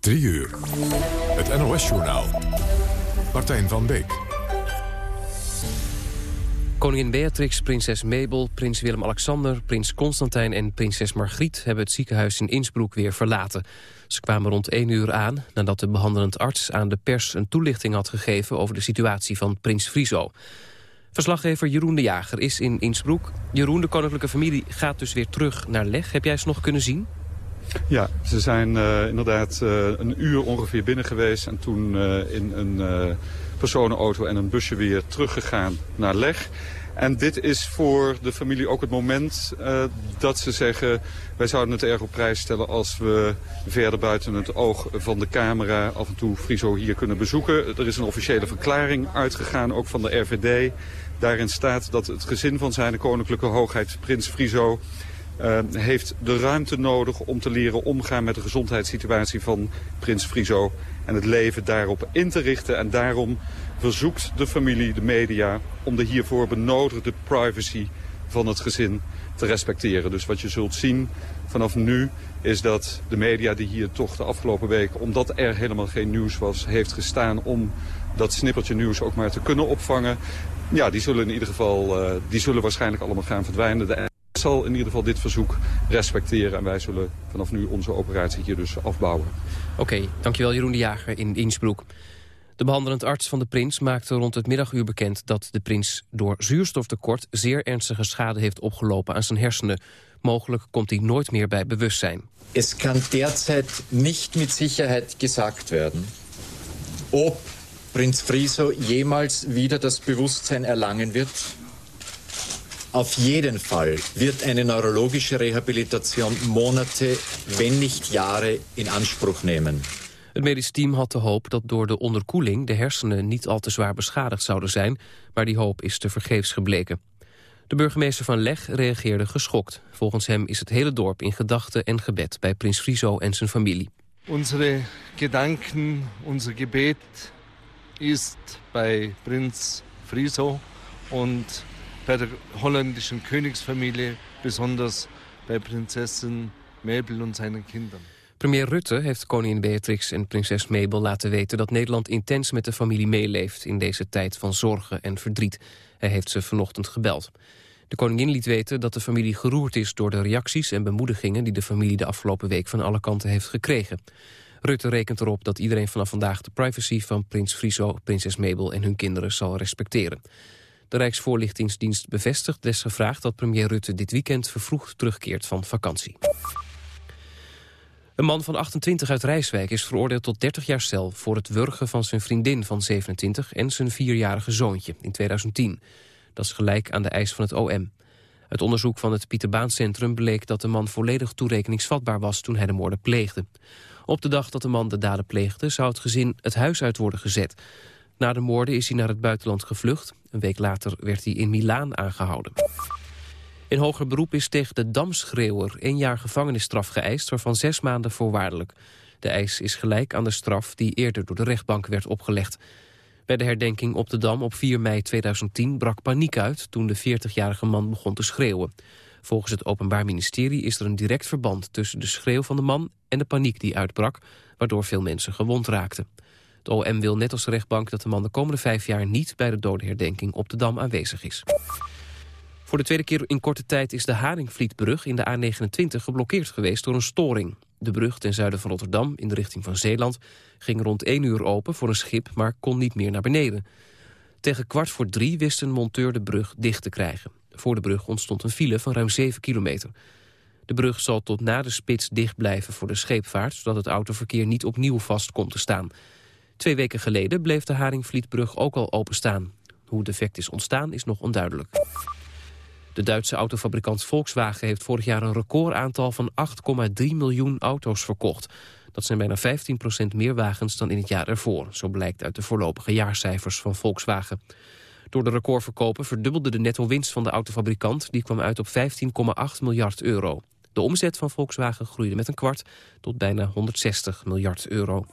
3 uur. Het NOS-journaal. Martijn van Beek. Koningin Beatrix, prinses Mabel, prins Willem-Alexander... prins Constantijn en prinses Margriet hebben het ziekenhuis in Innsbruck weer verlaten. Ze kwamen rond 1 uur aan nadat de behandelend arts aan de pers... een toelichting had gegeven over de situatie van prins Friso. Verslaggever Jeroen de Jager is in Innsbruck. Jeroen, de koninklijke familie gaat dus weer terug naar Leg. Heb jij ze nog kunnen zien? Ja, ze zijn uh, inderdaad uh, een uur ongeveer binnen geweest... en toen uh, in een personenauto en een busje weer teruggegaan naar Leg. En dit is voor de familie ook het moment dat ze zeggen... wij zouden het erg op prijs stellen als we verder buiten het oog van de camera... af en toe Friso hier kunnen bezoeken. Er is een officiële verklaring uitgegaan, ook van de RVD... Daarin staat dat het gezin van zijn koninklijke hoogheid prins Friso... Uh, heeft de ruimte nodig om te leren omgaan met de gezondheidssituatie van prins Friso... en het leven daarop in te richten. En daarom verzoekt de familie, de media, om de hiervoor benodigde privacy van het gezin te respecteren. Dus wat je zult zien vanaf nu is dat de media die hier toch de afgelopen week... omdat er helemaal geen nieuws was, heeft gestaan om dat snippertje nieuws ook maar te kunnen opvangen. Ja, die zullen in ieder geval, uh, die zullen waarschijnlijk allemaal gaan verdwijnen. De zal in ieder geval dit verzoek respecteren. En wij zullen vanaf nu onze operatie hier dus afbouwen. Oké, okay, dankjewel Jeroen de Jager in Innsbruck. De behandelend arts van de prins maakte rond het middaguur bekend... dat de prins door zuurstoftekort zeer ernstige schade heeft opgelopen aan zijn hersenen. Mogelijk komt hij nooit meer bij bewustzijn. Het kan derzeit niet met zekerheid gezegd werden... ob Prins Friso jemals wieder das Bewusstsein erlangen wird Auf jeden Fall wird eine neurologische Rehabilitation Monate, wenn nicht Jahre in Anspruch nemen. Het medisch team had de hoop dat door de onderkoeling de hersenen niet al te zwaar beschadigd zouden zijn, maar die hoop is te vergeefs gebleken. De burgemeester van Leg reageerde geschokt. Volgens hem is het hele dorp in gedachten en gebed bij prins Friso en zijn familie. Onze gedanken, onze gebed is bij prins Friso en bei der holländischen Königsfamilie, besonders bei Prinzessin Mabel und seinen Kindern. Premier Rutte heeft koningin Beatrix en prinses Mabel laten weten... dat Nederland intens met de familie meeleeft in deze tijd van zorgen en verdriet. Hij heeft ze vanochtend gebeld. De koningin liet weten dat de familie geroerd is door de reacties en bemoedigingen... die de familie de afgelopen week van alle kanten heeft gekregen. Rutte rekent erop dat iedereen vanaf vandaag de privacy van prins Friso, prinses Mabel en hun kinderen zal respecteren. De Rijksvoorlichtingsdienst bevestigt desgevraagd dat premier Rutte dit weekend vervroegd terugkeert van vakantie. Een man van 28 uit Rijswijk is veroordeeld tot 30 jaar cel... voor het wurgen van zijn vriendin van 27 en zijn vierjarige zoontje in 2010. Dat is gelijk aan de eis van het OM. Het onderzoek van het Pieterbaancentrum bleek dat de man volledig toerekeningsvatbaar was toen hij de moorden pleegde. Op de dag dat de man de daden pleegde zou het gezin het huis uit worden gezet. Na de moorden is hij naar het buitenland gevlucht. Een week later werd hij in Milaan aangehouden. In hoger beroep is tegen de Damschreeuwer één jaar gevangenisstraf geëist... waarvan zes maanden voorwaardelijk. De eis is gelijk aan de straf die eerder door de rechtbank werd opgelegd. Bij de herdenking op de Dam op 4 mei 2010 brak paniek uit... toen de 40-jarige man begon te schreeuwen. Volgens het Openbaar Ministerie is er een direct verband... tussen de schreeuw van de man en de paniek die uitbrak... waardoor veel mensen gewond raakten. OM wil net als de rechtbank dat de man de komende vijf jaar niet bij de dodenherdenking op de Dam aanwezig is. Voor de tweede keer in korte tijd is de Haringvlietbrug in de A29 geblokkeerd geweest door een storing. De brug ten zuiden van Rotterdam in de richting van Zeeland ging rond 1 uur open voor een schip, maar kon niet meer naar beneden. Tegen kwart voor drie wist een monteur de brug dicht te krijgen. Voor de brug ontstond een file van ruim 7 kilometer. De brug zal tot na de spits dicht blijven voor de scheepvaart... zodat het autoverkeer niet opnieuw vast komt te staan. Twee weken geleden bleef de Haringvlietbrug ook al openstaan. Hoe het defect is ontstaan is nog onduidelijk. De Duitse autofabrikant Volkswagen heeft vorig jaar een recordaantal van 8,3 miljoen auto's verkocht. Dat zijn bijna 15% meer wagens dan in het jaar ervoor. Zo blijkt uit de voorlopige jaarcijfers van Volkswagen. Door de recordverkopen verdubbelde de netto-winst van de autofabrikant. Die kwam uit op 15,8 miljard euro. De omzet van Volkswagen groeide met een kwart tot bijna 160 miljard euro.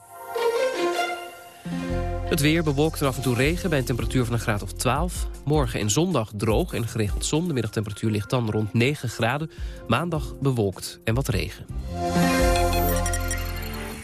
Het weer bewolkt en af en toe regen bij een temperatuur van een graad of 12. Morgen en zondag droog en geregeld zon. De middagtemperatuur ligt dan rond 9 graden. Maandag bewolkt en wat regen.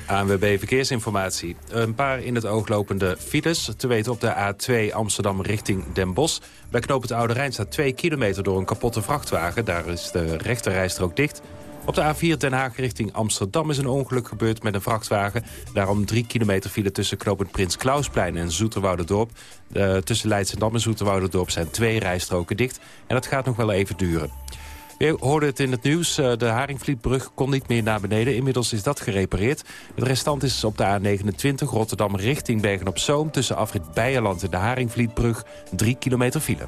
ANWB Verkeersinformatie. Een paar in het oog lopende files. Te weten op de A2 Amsterdam richting Den Bosch. Bij knoop het Oude Rijn staat 2 kilometer door een kapotte vrachtwagen. Daar is de rechterrijstrook dicht. Op de A4 Den Haag richting Amsterdam is een ongeluk gebeurd met een vrachtwagen. Daarom 3 kilometer file tussen knooppunt Prins Klausplein en Zoeterwouderdorp. Uh, tussen Leidschendam en Zoeterwouderdorp zijn twee rijstroken dicht. En dat gaat nog wel even duren. We hoorden het in het nieuws. Eh, de Haringvlietbrug kon niet meer naar beneden. Inmiddels is dat gerepareerd. Het restant is op de A29 Rotterdam richting Bergen-op-Zoom... tussen afrit Beierland en de Haringvlietbrug 3 kilometer file.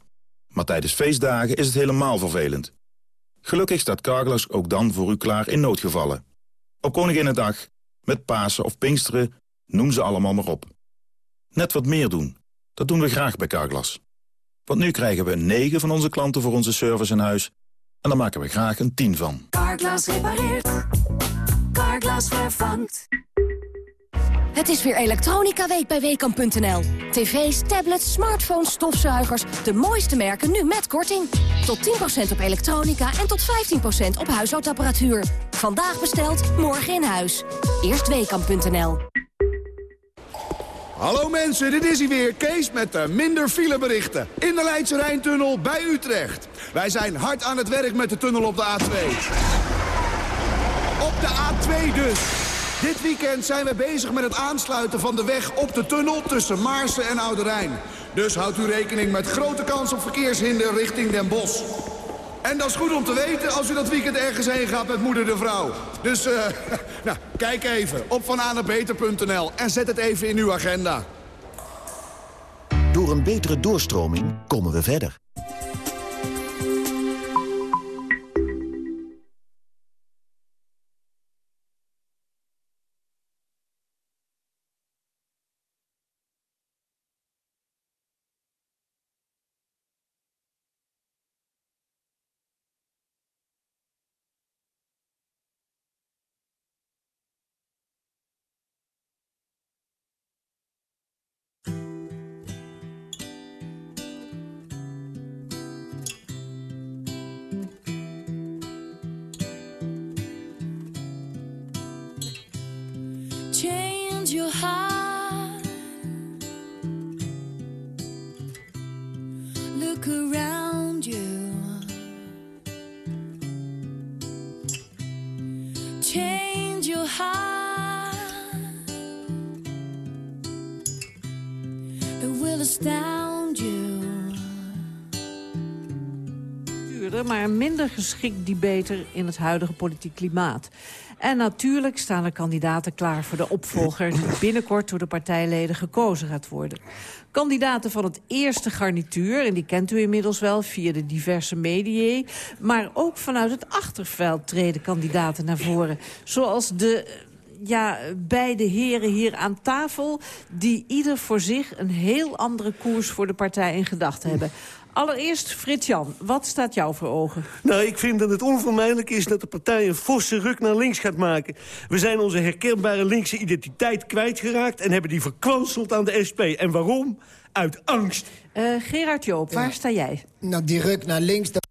Maar tijdens feestdagen is het helemaal vervelend. Gelukkig staat Carglass ook dan voor u klaar in noodgevallen. Op Koninginnedag, met Pasen of Pinksteren, noem ze allemaal maar op. Net wat meer doen. Dat doen we graag bij Carglass. Want nu krijgen we 9 van onze klanten voor onze service in huis... en daar maken we graag een 10 van. Carglass repareert. Carglass vervangt. Het is weer Elektronica Week bij Weekamp.nl. TV's, tablets, smartphones, stofzuigers. De mooiste merken nu met korting. Tot 10% op elektronica en tot 15% op huishoudapparatuur. Vandaag besteld, morgen in huis. Eerst Weekamp.nl. Hallo mensen, dit is hij weer, Kees met de minder fileberichten. In de Leidse Rijntunnel bij Utrecht. Wij zijn hard aan het werk met de tunnel op de A2. Op de A2 dus. Dit weekend zijn we bezig met het aansluiten van de weg op de tunnel tussen Maarsen en Oude Rijn. Dus houdt u rekening met grote kans op verkeershinder richting Den Bosch. En dat is goed om te weten als u dat weekend ergens heen gaat met moeder de vrouw. Dus uh, nou, kijk even op vananabeter.nl en zet het even in uw agenda. Door een betere doorstroming komen we verder. Maar minder geschikt debater in het huidige politiek klimaat. En natuurlijk staan er kandidaten klaar voor de opvolger... die binnenkort door de partijleden gekozen gaat worden. Kandidaten van het eerste garnituur, en die kent u inmiddels wel... via de diverse media, maar ook vanuit het achterveld treden kandidaten naar voren. Zoals de ja, beide heren hier aan tafel... die ieder voor zich een heel andere koers voor de partij in gedachten hebben. Allereerst, Frits-Jan, wat staat jou voor ogen? Nou, ik vind dat het onvermijdelijk is dat de partij een forse ruk naar links gaat maken. We zijn onze herkenbare linkse identiteit kwijtgeraakt... en hebben die verkwanseld aan de SP. En waarom? Uit angst. Uh, Gerard Joop, waar sta jij? Nou, die ruk naar links... Dat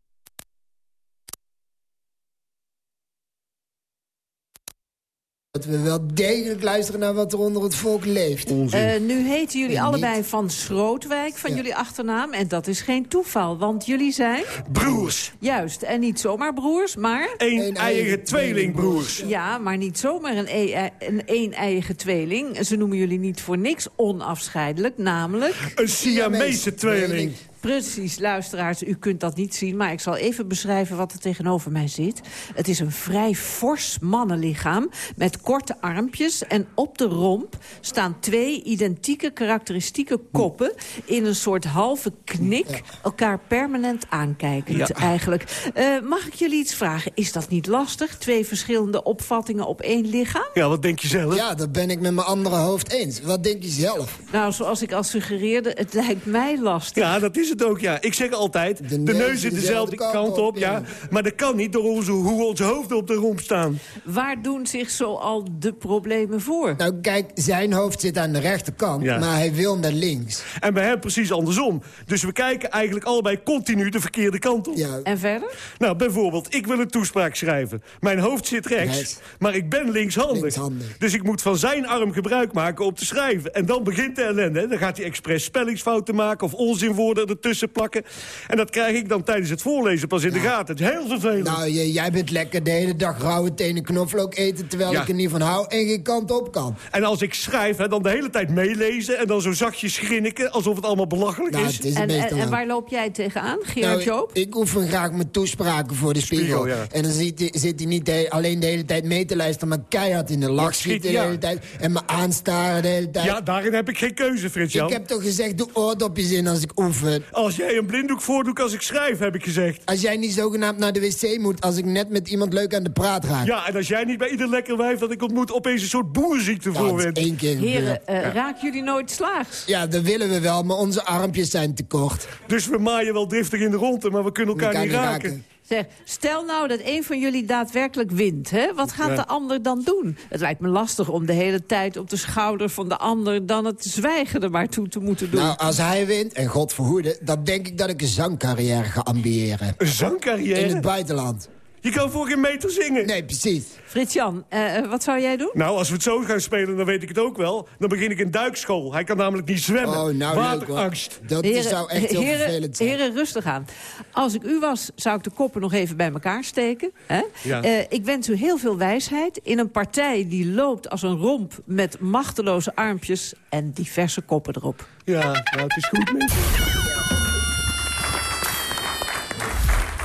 we wel degelijk luisteren naar wat er onder het volk leeft. Uh, nu heten jullie allebei van Schrootwijk, van jullie achternaam. En dat is geen toeval, want jullie zijn... Broers. Juist, en niet zomaar broers, maar... Een, eigen tweelingbroers. Ja, maar niet zomaar een, e een een eigen tweeling. Ze noemen jullie niet voor niks onafscheidelijk, namelijk... Een Siamese tweeling. Precies, luisteraars, u kunt dat niet zien... maar ik zal even beschrijven wat er tegenover mij zit. Het is een vrij fors mannenlichaam met korte armpjes... en op de romp staan twee identieke karakteristieke koppen... in een soort halve knik, elkaar permanent aankijkend eigenlijk. Uh, mag ik jullie iets vragen? Is dat niet lastig? Twee verschillende opvattingen op één lichaam? Ja, wat denk je zelf? Ja, dat ben ik met mijn andere hoofd eens. Wat denk je zelf? Nou, zoals ik al suggereerde, het lijkt mij lastig. Ja, dat is het ook, ja. Ik zeg altijd, de neus, zit dezelfde kant, op, ja. Maar dat kan niet door onze, hoe onze hoofden op de romp staan. Waar doen zich zoal de problemen voor? Nou, kijk, zijn hoofd zit aan de rechterkant, maar hij wil naar links. En bij hem precies andersom. Dus we kijken eigenlijk allebei continu de verkeerde kant op. Ja. En verder? Nou, bijvoorbeeld, ik wil een toespraak schrijven. Mijn hoofd zit rechts, maar ik ben linkshandig. linkshandig. Dus ik moet van zijn arm gebruik maken om te schrijven. En dan begint de ellende. Dan gaat hij expres spellingsfouten maken of onzinwoorden ertussen plakken. En dat krijg ik dan tijdens het voorlezen pas in de gaten. Het is heel vervelend. Nou, jij bent lekker de hele dag rauwe tenen knoflook eten... terwijl ik er niet van hou en geen kant op kan. En als ik schrijf, hè, dan de hele tijd meelezen... en dan zo zachtjes grinniken, alsof het allemaal belachelijk nou, is. is en, en, en, waar loop jij tegenaan, Gerard nou, Joop? Ik, oefen graag mijn toespraken voor de spiegel. En dan zit hij, zit hij niet alleen de hele tijd mee te luisteren... maar keihard in de lach schieten de hele tijd. En me aanstaren de hele tijd. Ja, daarin heb ik geen keuze, Frits Jan. Ik heb toch gezegd, doe oordopjes in als ik oefen. Als jij een blinddoek voordoet als ik schrijf, heb ik gezegd. Als jij niet zogenaamd naar de wc moet als ik net met iemand leuk aan de praat ga. Ja, en als jij niet bij ieder lekker wijf dat ik ontmoet opeens een soort boerenziekte voor bent. één keer Heren, uh, raken jullie nooit slaags? Ja, dat willen we wel, maar onze armpjes zijn te kort. Dus we maaien wel driftig in de ronde, maar we kunnen elkaar, niet, raken. Zeg, stel nou dat een van jullie daadwerkelijk wint. Hè? Wat gaat de ander dan doen? Het lijkt me lastig om de hele tijd op de schouder van de ander... dan het zwijgen er maar toe te moeten doen. Nou, als hij wint, en God verhoede... dan denk ik dat ik een zangcarrière ga ambiëren. Een zangcarrière? In het buitenland. Je kan voor geen meter zingen. Nee, precies. Frits-Jan, uh, wat zou jij doen? Nou, als we het zo gaan spelen, dan weet ik het ook wel. Dan begin ik een duikschool. Hij kan namelijk niet zwemmen. Oh, nou, Waterangst. Dat heren, zou echt heel heren, vervelend zijn. Heren, rustig aan. Als ik u was, zou ik de koppen nog even bij elkaar steken. Hè? Ja. Uh, ik wens u heel veel wijsheid in een partij die loopt als een romp... met machteloze armpjes en diverse koppen erop. Ja, nou, het is goed, mensen.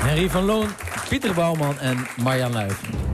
Henry van Loon, Pieter Bouwman en Marjan Luijf.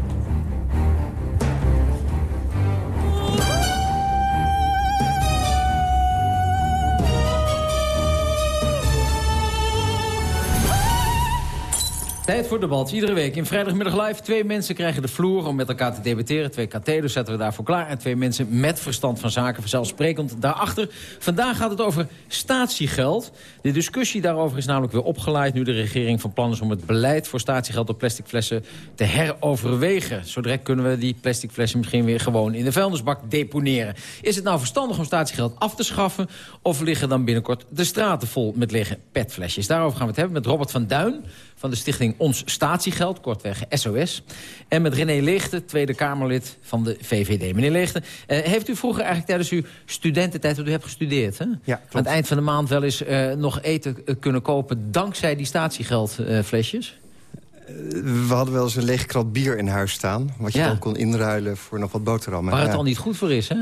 Tijd voor debat. Iedere week in vrijdagmiddag live. Twee mensen krijgen de vloer om met elkaar te debatteren. Twee katheders zetten we daarvoor klaar. En twee mensen met verstand van zaken, vanzelfsprekend daarachter. Vandaag gaat het over statiegeld. De discussie daarover is namelijk weer opgeleid... nu de regering van plan is om het beleid voor statiegeld op plastic flessen te heroverwegen. Zo direct kunnen we die plastic flessen misschien weer gewoon in de vuilnisbak deponeren. Is het nou verstandig om statiegeld af te schaffen... of liggen dan binnenkort de straten vol met lege petflesjes? Daarover gaan we het hebben met Robert van Duin van de stichting Ons Statiegeld, kortweg SOS. En met René Leegte, Tweede Kamerlid van de VVD. Meneer Leegte, uh, heeft u vroeger eigenlijk tijdens uw studententijd... want u hebt gestudeerd, hè? Ja, Aan het eind van de maand wel eens uh, nog eten uh, kunnen kopen... dankzij die statiegeldflesjes? we hadden wel eens een leeg krat bier in huis staan... wat je Ja. dan kon inruilen voor nog wat boterhammen. Waar het Ja. al niet goed voor is, hè?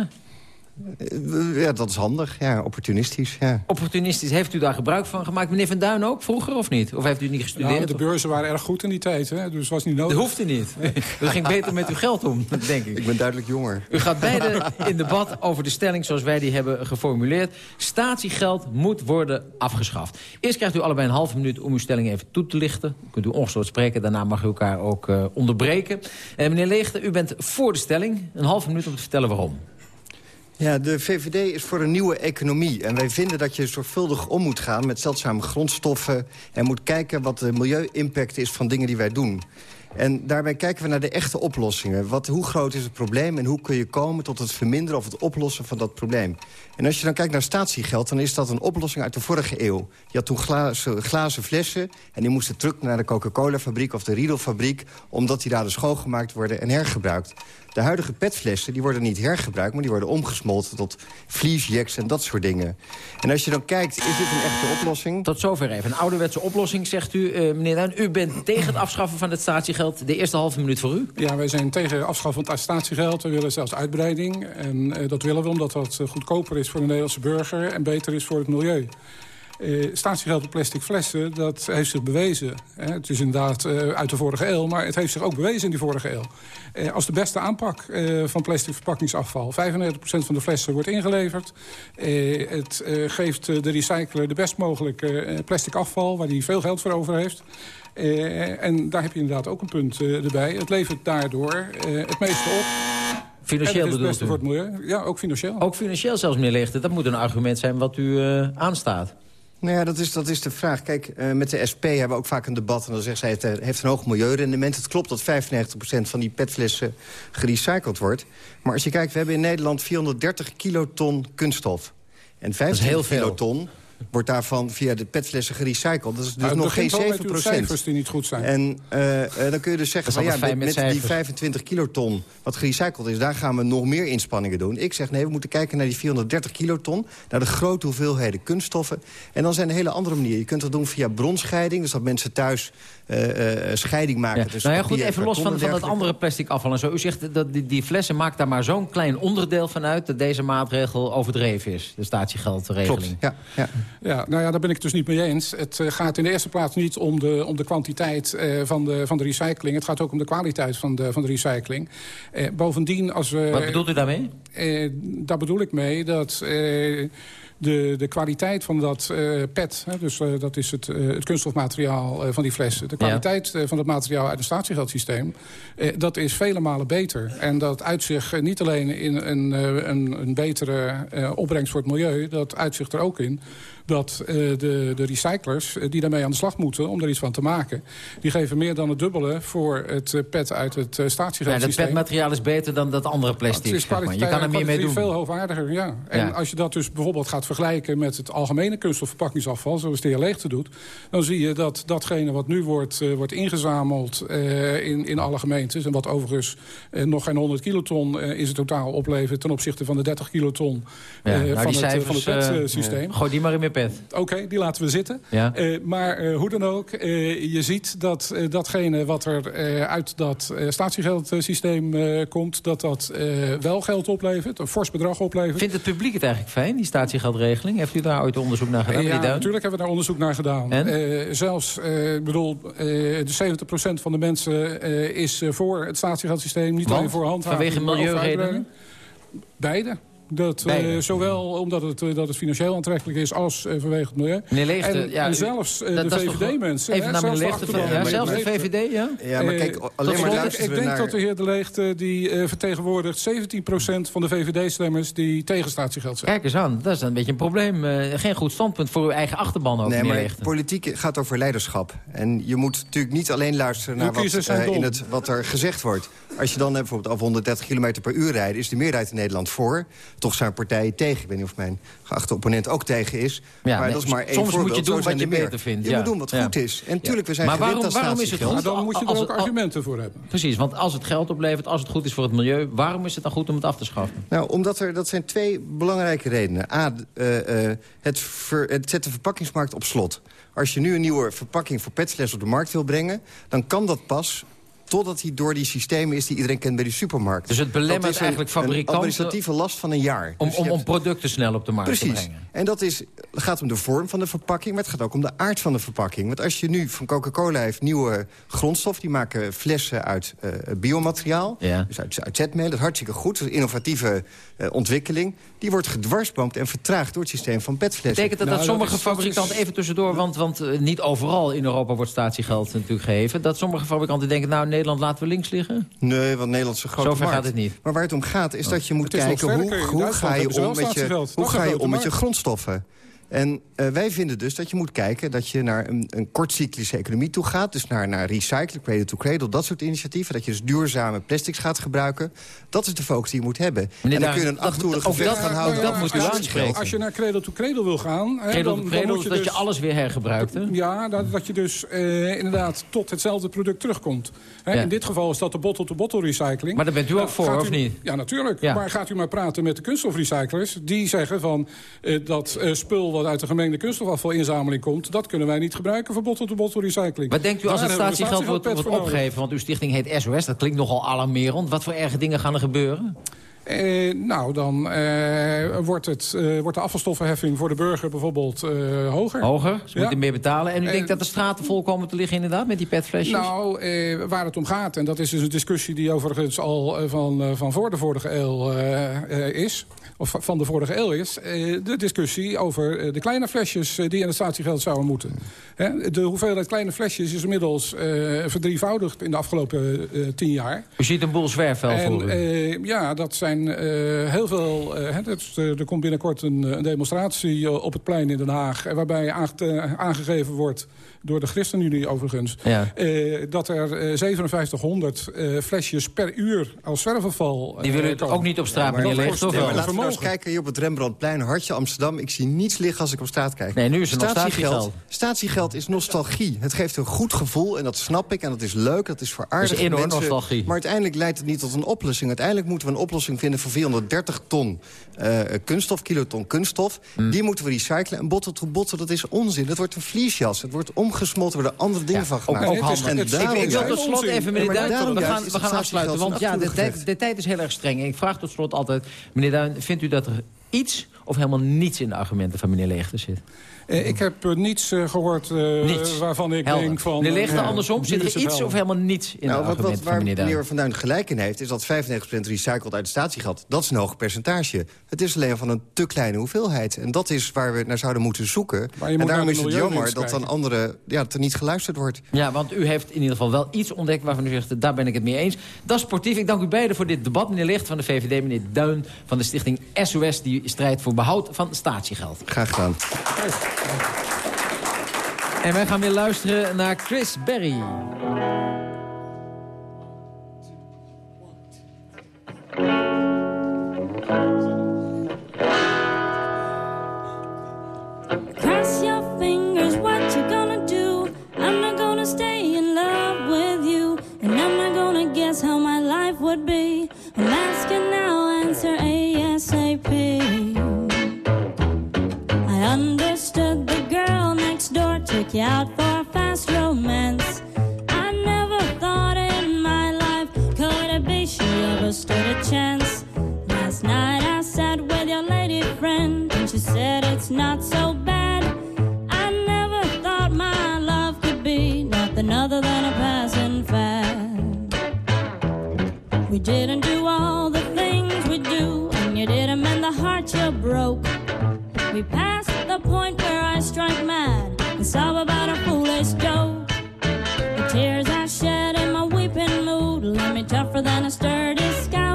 Ja, dat is handig. Ja, opportunistisch. Ja. Opportunistisch, heeft u daar gebruik van gemaakt? Meneer Van Duin ook, vroeger of niet? Of heeft u niet gestudeerd? Nou, de beurzen waren erg goed in die tijd, hè? dus was niet nodig. Dat hoefde niet. U ging beter met uw geld om, denk ik. Ik ben duidelijk jonger. U gaat beide in debat over de stelling zoals wij die hebben geformuleerd. Statiegeld moet worden afgeschaft. Eerst krijgt u allebei een halve minuut om uw stelling even toe te lichten. Dan kunt u ongestoord spreken, daarna mag u elkaar ook eh, onderbreken. En meneer Leegte, u bent voor de stelling. Een halve minuut om te vertellen waarom. Ja, de VVD is voor een nieuwe economie. En wij vinden dat je zorgvuldig om moet gaan met zeldzame grondstoffen... en moet kijken wat de milieu-impact is van dingen die wij doen. En daarbij kijken we naar de echte oplossingen. Wat, hoe groot is het probleem en hoe kun je komen tot het verminderen... of het oplossen van dat probleem? En als je dan kijkt naar statiegeld, dan is dat een oplossing uit de vorige eeuw. Je had toen glazen, glazen flessen en die moesten terug naar de Coca-Cola-fabriek... of de Riedel-fabriek, omdat die daar dus schoongemaakt worden en hergebruikt. De huidige petflessen die worden niet hergebruikt... maar die worden omgesmolten tot vliesjacks en dat soort dingen. En als je dan kijkt, is dit een echte oplossing? Tot zover even. Een ouderwetse oplossing, zegt u, eh, meneer Duin. U bent tegen het afschaffen van het statiegeld. De eerste halve minuut voor u. Ja, wij zijn tegen afschaffen van het statiegeld. We willen zelfs uitbreiding. En eh, dat willen we omdat dat eh, goedkoper is voor de Nederlandse burger... en beter is voor het milieu. Uh, statiegeld op plastic flessen, dat heeft zich bewezen. Hè. Het is inderdaad uh, uit de vorige eeuw, maar het heeft zich ook bewezen in die vorige eeuw. Uh, als de beste aanpak van plastic verpakkingsafval. 95% van de flessen wordt ingeleverd. het geeft de recycler de best mogelijke plastic afval... waar hij veel geld voor over heeft. en daar heb je inderdaad ook een punt erbij. Het levert daardoor het meeste op. Financieel bedoelt het beste voor het milieu. Ja, ook financieel. Ook financieel zelfs, meneer Lichten. Dat moet een argument zijn wat u uh, aanstaat. Nou ja, dat is, dat is de vraag. Kijk, uh, met de SP hebben we ook vaak een debat... en dan zegt zij, het eh, heeft een hoog milieurendement. Het klopt dat 95% van die petflessen gerecycled wordt. Maar als je kijkt, we hebben in Nederland 430 kiloton kunststof. En 15 kiloton wordt daarvan via de petflessen gerecycled. Dat is dus nog geen 7 procent. die niet goed zijn. En uh, uh, dan kun je dus zeggen, van, ja, met, met die 25 kiloton wat gerecycled is... daar gaan we nog meer inspanningen doen. Ik zeg, nee, we moeten kijken naar die 430 kiloton... naar de grote hoeveelheden kunststoffen. En dan zijn er hele andere manieren. Je kunt dat doen via bronscheiding, dus dat mensen thuis scheiding maken. Ja. nou ja, goed, even los van, van dat andere plastic afval en zo. U zegt dat die, die flessen maakt daar maar zo'n klein onderdeel van uit... dat deze maatregel overdreven is, de statiegeldregeling. Klopt, ja. ja. Ja, nou ja, daar ben ik het dus niet mee eens. Het uh, gaat in de eerste plaats niet om de, om de kwantiteit van, de, van de recycling. Het gaat ook om de kwaliteit van de, van de recycling. Uh, bovendien, als we... Wat bedoelt u daarmee? daar bedoel ik mee dat de, de kwaliteit van dat uh, PET, hè, dus uh, dat is het, uh, het kunststofmateriaal van die flessen... de kwaliteit ja. van het materiaal uit het statiegeldsysteem... dat is vele malen beter. En dat uitzicht niet alleen in een, een, een betere opbrengst voor het milieu... dat uitzicht er ook in dat uh, de, de recyclers uh, die daarmee aan de slag moeten om er iets van te maken... die geven meer dan het dubbele voor het uh, pet uit het statiegeldsysteem. Ja, het petmateriaal is beter dan dat andere plastic. is zeg maar. Je kan er meer mee doen. veel hoogwaardiger, ja. En ja. als je dat dus bijvoorbeeld gaat vergelijken met het algemene kunststofverpakkingsafval... zoals de heer Leegte doet, dan zie je dat datgene wat nu wordt, wordt ingezameld in, in alle gemeentes... en wat overigens nog geen 100 kiloton is het totaal oplevert... ten opzichte van de 30 kiloton ja, nou, van, cijfers, het, van het petsysteem. gooi die maar in meer Oké, okay, die laten we zitten. Ja. Uh, maar uh, hoe dan ook, uh, je ziet dat datgene wat er uit dat statiegeldsysteem komt... dat dat wel geld oplevert, een fors bedrag oplevert. Vindt het publiek het eigenlijk fijn, die statiegeldregeling? Heeft u daar ooit onderzoek naar gedaan? ja, natuurlijk hebben we daar onderzoek naar gedaan. zelfs, ik bedoel, de 70% van de mensen is voor het statiegeldsysteem. Niet alleen voor handhaving, Vanwege milieuredenen? Beide. Dat, uh, zowel omdat het, uh, dat het financieel aantrekkelijk is als uh, vanwege het milieu. Meneer Leegte, en, ja, en zelfs de VVD-mensen. Even naar meneer Leegte. Ja, zelfs de VVD, ja? Ja, maar kijk, alleen maar Ik, ik denk naar... dat de heer De Leegte, die vertegenwoordigt 17% van de VVD-stemmers die tegen statiegeld zijn. Kijk eens aan, dat is een beetje een probleem. geen goed standpunt voor uw eigen achterban ook, Nee, maar Leegte. politiek gaat over leiderschap. En je moet natuurlijk niet alleen luisteren naar wat, in het, wat er gezegd wordt. Als je dan bijvoorbeeld af 130 km per uur rijdt... is de meerderheid in Nederland voor. Toch zijn partijen tegen. Ik weet niet of mijn geachte opponent ook tegen is. Ja, maar nee, dat is maar één soms voorbeeld. moet je doen wat je meer. beter vindt. Je ja. moet doen wat ja. goed is. En natuurlijk, we zijn maar waarom, aan waarom is het goed? Maar dan moet je er ook argumenten voor hebben. Precies, want als het geld oplevert, als het goed is voor het milieu... waarom is het dan goed om het af te schaffen? Nou, omdat er, dat zijn twee belangrijke redenen. A, uh, uh, het, ver, het zet de verpakkingsmarkt op slot. Als je nu een nieuwe verpakking voor petfles op de markt wil brengen... dan kan dat pas totdat hij door die systemen is die iedereen kent bij de supermarkt. Dus het belemmert eigenlijk fabrikanten... Een administratieve last van een jaar. Om, dus om, hebt... om producten snel op de markt Precies. te brengen. En dat is, gaat om de vorm van de verpakking, maar het gaat ook om de aard van de verpakking. Want als je nu van Coca-Cola heeft nieuwe grondstof... die maken flessen uit uh, biomateriaal, ja. dus uit, uit zetmeel. Dat is hartstikke goed, dat is een innovatieve uh, ontwikkeling. Die wordt gedwarsboomd en vertraagd door het systeem van petflessen. Betekent dat nou, dat sommige dat is, fabrikanten, even tussendoor... want, want uh, niet overal in Europa wordt statiegeld natuurlijk gegeven... dat sommige fabrikanten denken, nou Nederland laten we links liggen? Nee, want Nederland is een grote Zover markt. gaat het niet. Maar waar het om gaat is dat je moet kijken... hoe, hoe ga je om met je, hoe ga je, om met je grondstoffen? En uh, wij vinden dus dat je moet kijken dat je naar een, een kortcyclische economie toe gaat. Dus naar, naar recycling, cradle to cradle, dat soort initiatieven. Dat je dus duurzame plastics gaat gebruiken. Dat is de focus die je moet hebben. Meneer en dan kun je een achterhoede gevecht gaan houden. Dat moet u aanspreken. Als je naar cradle to cradle wil gaan... Cradle dan, to cradle, dan moet je dat dus, je alles weer hergebruikt. Hè? Ja, dat, dat je dus uh, inderdaad tot hetzelfde product terugkomt. Hè, ja. In dit geval is dat de bottle-to-bottle -bottle recycling. Maar daar bent u ook voor, u, of niet? Ja, natuurlijk. Ja. Maar gaat u maar praten met de kunststofrecyclers... die zeggen van uh, dat uh, spul wat uit de gemengde kunststofafval inzameling komt... dat kunnen wij niet gebruiken voor bottle-to-bottle recycling. Wat denkt u als het statiegeld wordt, wordt opgegeven? Want uw stichting heet SOS, dat klinkt nogal alarmerend. Wat voor erge dingen gaan er gebeuren? Eh, nou, dan eh, wordt, het, eh, wordt de afvalstoffenheffing voor de burger bijvoorbeeld eh, hoger. Hoger? Ze moeten meer betalen. En u denkt dat de straten vol komen te liggen inderdaad met die petflesjes? Nou, eh, waar het om gaat, en dat is dus een discussie die overigens al eh, van, van voor de vorige eeuw is of van de vorige eeuw is... eh, de discussie over eh, de kleine flesjes eh, die in het statiegeld zouden moeten. Hè, de hoeveelheid kleine flesjes is inmiddels verdrievoudigd in de afgelopen tien jaar. U ziet een boel zwerfvuil voor u. ja, dat zijn heel veel... er komt binnenkort een, een demonstratie op het plein in Den Haag... waarbij aange- aangegeven wordt door de ChristenUnie overigens... Ja. eh, dat er eh, 5700 eh, flesjes per uur als zwerfafval eh, Die willen het ook niet op straat, maar meneer Leeg, toch eh? Maar laten we nou eens kijken hier op het Rembrandtplein, Hartje Amsterdam. Ik zie niets liggen als ik op straat kijk. Nee, nu is nog statiegeld. Statiegeld is nostalgie. Het geeft een goed gevoel en dat snap ik. En dat is leuk, dat is voor aardige in, hoor, mensen. nostalgie. Maar uiteindelijk leidt het niet tot een oplossing. Uiteindelijk moeten we een oplossing vinden voor 430 ton eh, kunststof, kiloton kunststof. Hmm. Die moeten we recyclen. En bottle to bottle, dat is onzin. Dat wordt een vliesjas. Het wordt omgesmolten, er worden andere dingen van gemaakt. ook het Ik, ik wil tot slot even, meneer Duin, daarom we gaan, we gaan afsluiten. Want ja, de tijd, de tijd is heel erg streng. Ik vraag tot slot altijd, meneer Duin, vindt u dat er iets of helemaal niets in de argumenten van meneer Leegte zit? Eh, ik heb eh, niets eh, gehoord eh, Niets. waarvan ik Helder. denk van... Meneer Leegte, eh, andersom, zit er iets of helemaal niets in nou, de wat, wat, argumenten van waar meneer meneer Duin? Van Duin gelijk in heeft... is dat 95% recycled uit het statiegeld. Dat is een hoog percentage. Het is alleen van een te kleine hoeveelheid. En dat is waar we naar zouden moeten zoeken. Maar je En daarom is de het jammer dat dan anderen... Ja, dat er niet geluisterd wordt. Ja, want u heeft in ieder geval wel iets ontdekt waarvan u zegt, daar ben ik het mee eens. Dat is sportief. Ik dank u beiden voor dit debat. Meneer Licht van de VVD, meneer Duin van de stichting SOS... die strijdt voor behoud van statiegeld. Graag gedaan. En wij gaan weer luisteren naar Chris Berry. How my life would be. I'm asking you out for a fast romance. I never thought in my life could it be she ever stood a chance. Last night I sat with your lady friend, and she said it's not so bad. I never thought my love could be nothing other than a passing fad. We didn't do all the things we do, and you didn't mend the heart you broke. We passed the point where I strike mad sob about a foolish joke. The tears I shed in my weeping mood left me tougher than a sturdy scout.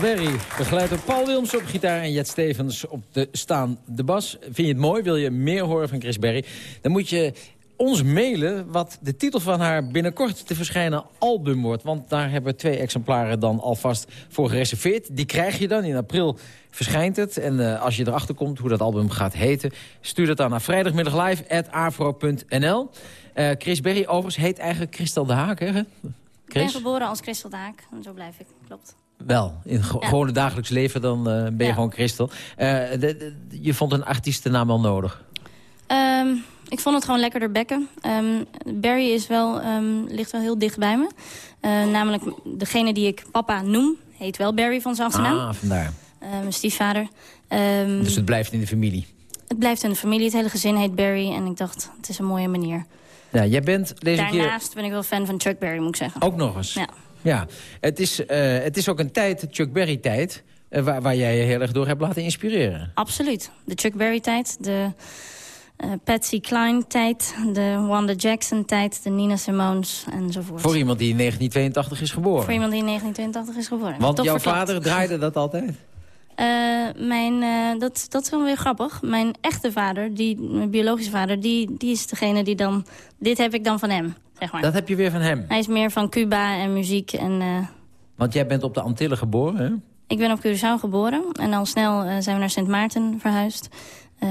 Berry, begeleid door Paul Wilms op gitaar en Jet Stevens op de staande bas. Vind je het mooi? Wil je meer horen van Chris Berry? Dan moet je ons mailen wat de titel van haar binnenkort te verschijnen album wordt. Want daar hebben we twee exemplaren dan alvast voor gereserveerd. Die krijg je dan. In april verschijnt het. En uh, als je erachter komt hoe dat album gaat heten... stuur dat dan naar vrijdagmiddaglive.afro.nl. Uh, Chris Berry overigens heet eigenlijk Christel de Haak, hè? Ik ben geboren als Christel de Haak. Zo blijf ik, klopt. Wel, in ja. gewoon het dagelijks leven dan uh, ben je ja. gewoon Christel. De, de, je vond een artiestennaam wel nodig? Um, ik vond het gewoon lekkerder bekken. Um, Barry is wel, um, ligt wel heel dicht bij me. Uh, namelijk degene die ik papa noem, heet wel Barry van zijn achternaam. Ah, vandaar. Mijn stiefvader. Dus het blijft in de familie? Het blijft in de familie. Het hele gezin heet Barry. En ik dacht, het is een mooie manier. Ja, jij bent deze Daarnaast keer... ben ik wel fan van Chuck Berry, moet ik zeggen. Ook nog eens? Ja. Ja, het is, uh, het is ook een tijd, Chuck Berry-tijd... Uh, waar, waar jij je heel erg door hebt laten inspireren. Absoluut. De Chuck Berry-tijd, de uh, Patsy Cline-tijd, de Wanda Jackson-tijd, de Nina Simone's enzovoort. Voor iemand die in 1982 is geboren? Voor iemand die in 1982 is geboren. Want jouw vader draaide dat altijd? Uh, mijn, uh, dat, dat is wel weer grappig. Mijn echte vader, die, mijn biologische vader, die, die is degene die dan... Dit heb ik dan van hem, zeg maar. Dat heb je weer van hem? Hij is meer van Cuba en muziek en... Uh... Want jij bent op de Antillen geboren, hè? Ik ben op Curaçao geboren en al snel zijn we naar Sint Maarten verhuisd. Uh,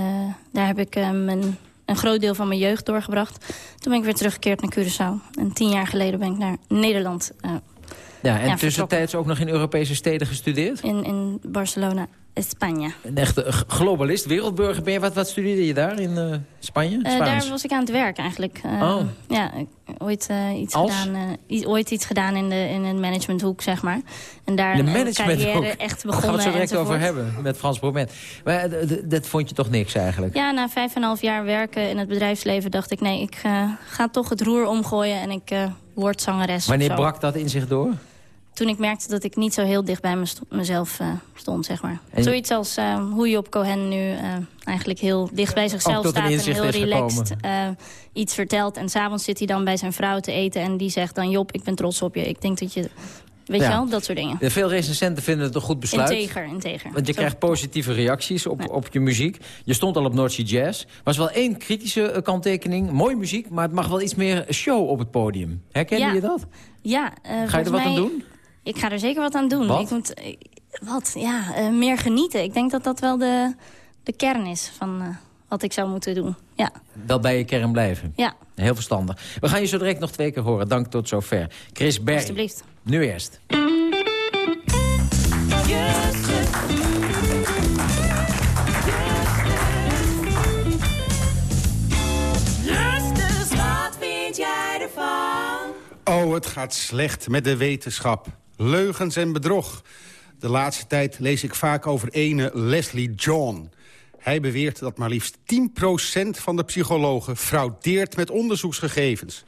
daar heb ik mijn, een groot deel van mijn jeugd doorgebracht. Toen ben ik weer teruggekeerd naar Curaçao. En tien jaar geleden ben ik naar Nederland Ja, en ja, tussentijds ook nog in Europese steden gestudeerd? In, in Barcelona, Spanje. Een echte globalist, wereldburger ben je. Wat, wat studeerde je daar in Spanje? daar was ik aan het werk eigenlijk. oh. Ja, ooit, iets Als? gedaan, ooit iets gedaan in de, in een managementhoek, zeg maar. En daar de een management carrière echt Daar gaan we begonnen het zo direct over hebben met Frans Broment. Maar dat vond je toch niks eigenlijk? Ja, na vijf en een half jaar werken in het bedrijfsleven dacht ik... nee, ik uh, ga toch het roer omgooien en ik uh, word zangeres. Wanneer brak dat in zich door? Toen ik merkte dat ik niet zo heel dicht bij mezelf uh, stond, zeg maar. En Zoiets als hoe je op Cohen nu eigenlijk heel dicht bij zichzelf staat... en heel relaxed iets vertelt. En s'avonds zit hij dan bij zijn vrouw te eten en die zegt dan... Job, ik ben trots op je. Ik denk dat je... Weet ja. je wel, dat soort dingen. Veel recensenten vinden het een goed besluit. Integer, integer. Want je Zo. krijgt positieve reacties op, ja. op je muziek. Je stond al op Noordzee Jazz. Was wel één kritische kanttekening. Mooie muziek, maar het mag wel iets meer show op het podium. Herken ja. je dat? Ja. Uh, Ga je er wat mij, aan doen? Ik ga er zeker wat aan doen. Wat? Ik moet, wat? Ja, uh, meer genieten. Ik denk dat dat wel de, de kern is van... Uh, wat ik zou moeten doen. Ja. Wel bij je kern blijven. Ja. Heel verstandig. We gaan je zo direct nog twee keer horen. Dank tot zover. Chris Berry. Alsjeblieft. Nu eerst. Justus, wat vind jij ervan? Oh, het gaat slecht met de wetenschap. Leugens en bedrog. De laatste tijd lees ik vaak over ene Leslie John... Hij beweert dat maar liefst 10% van de psychologen fraudeert met onderzoeksgegevens.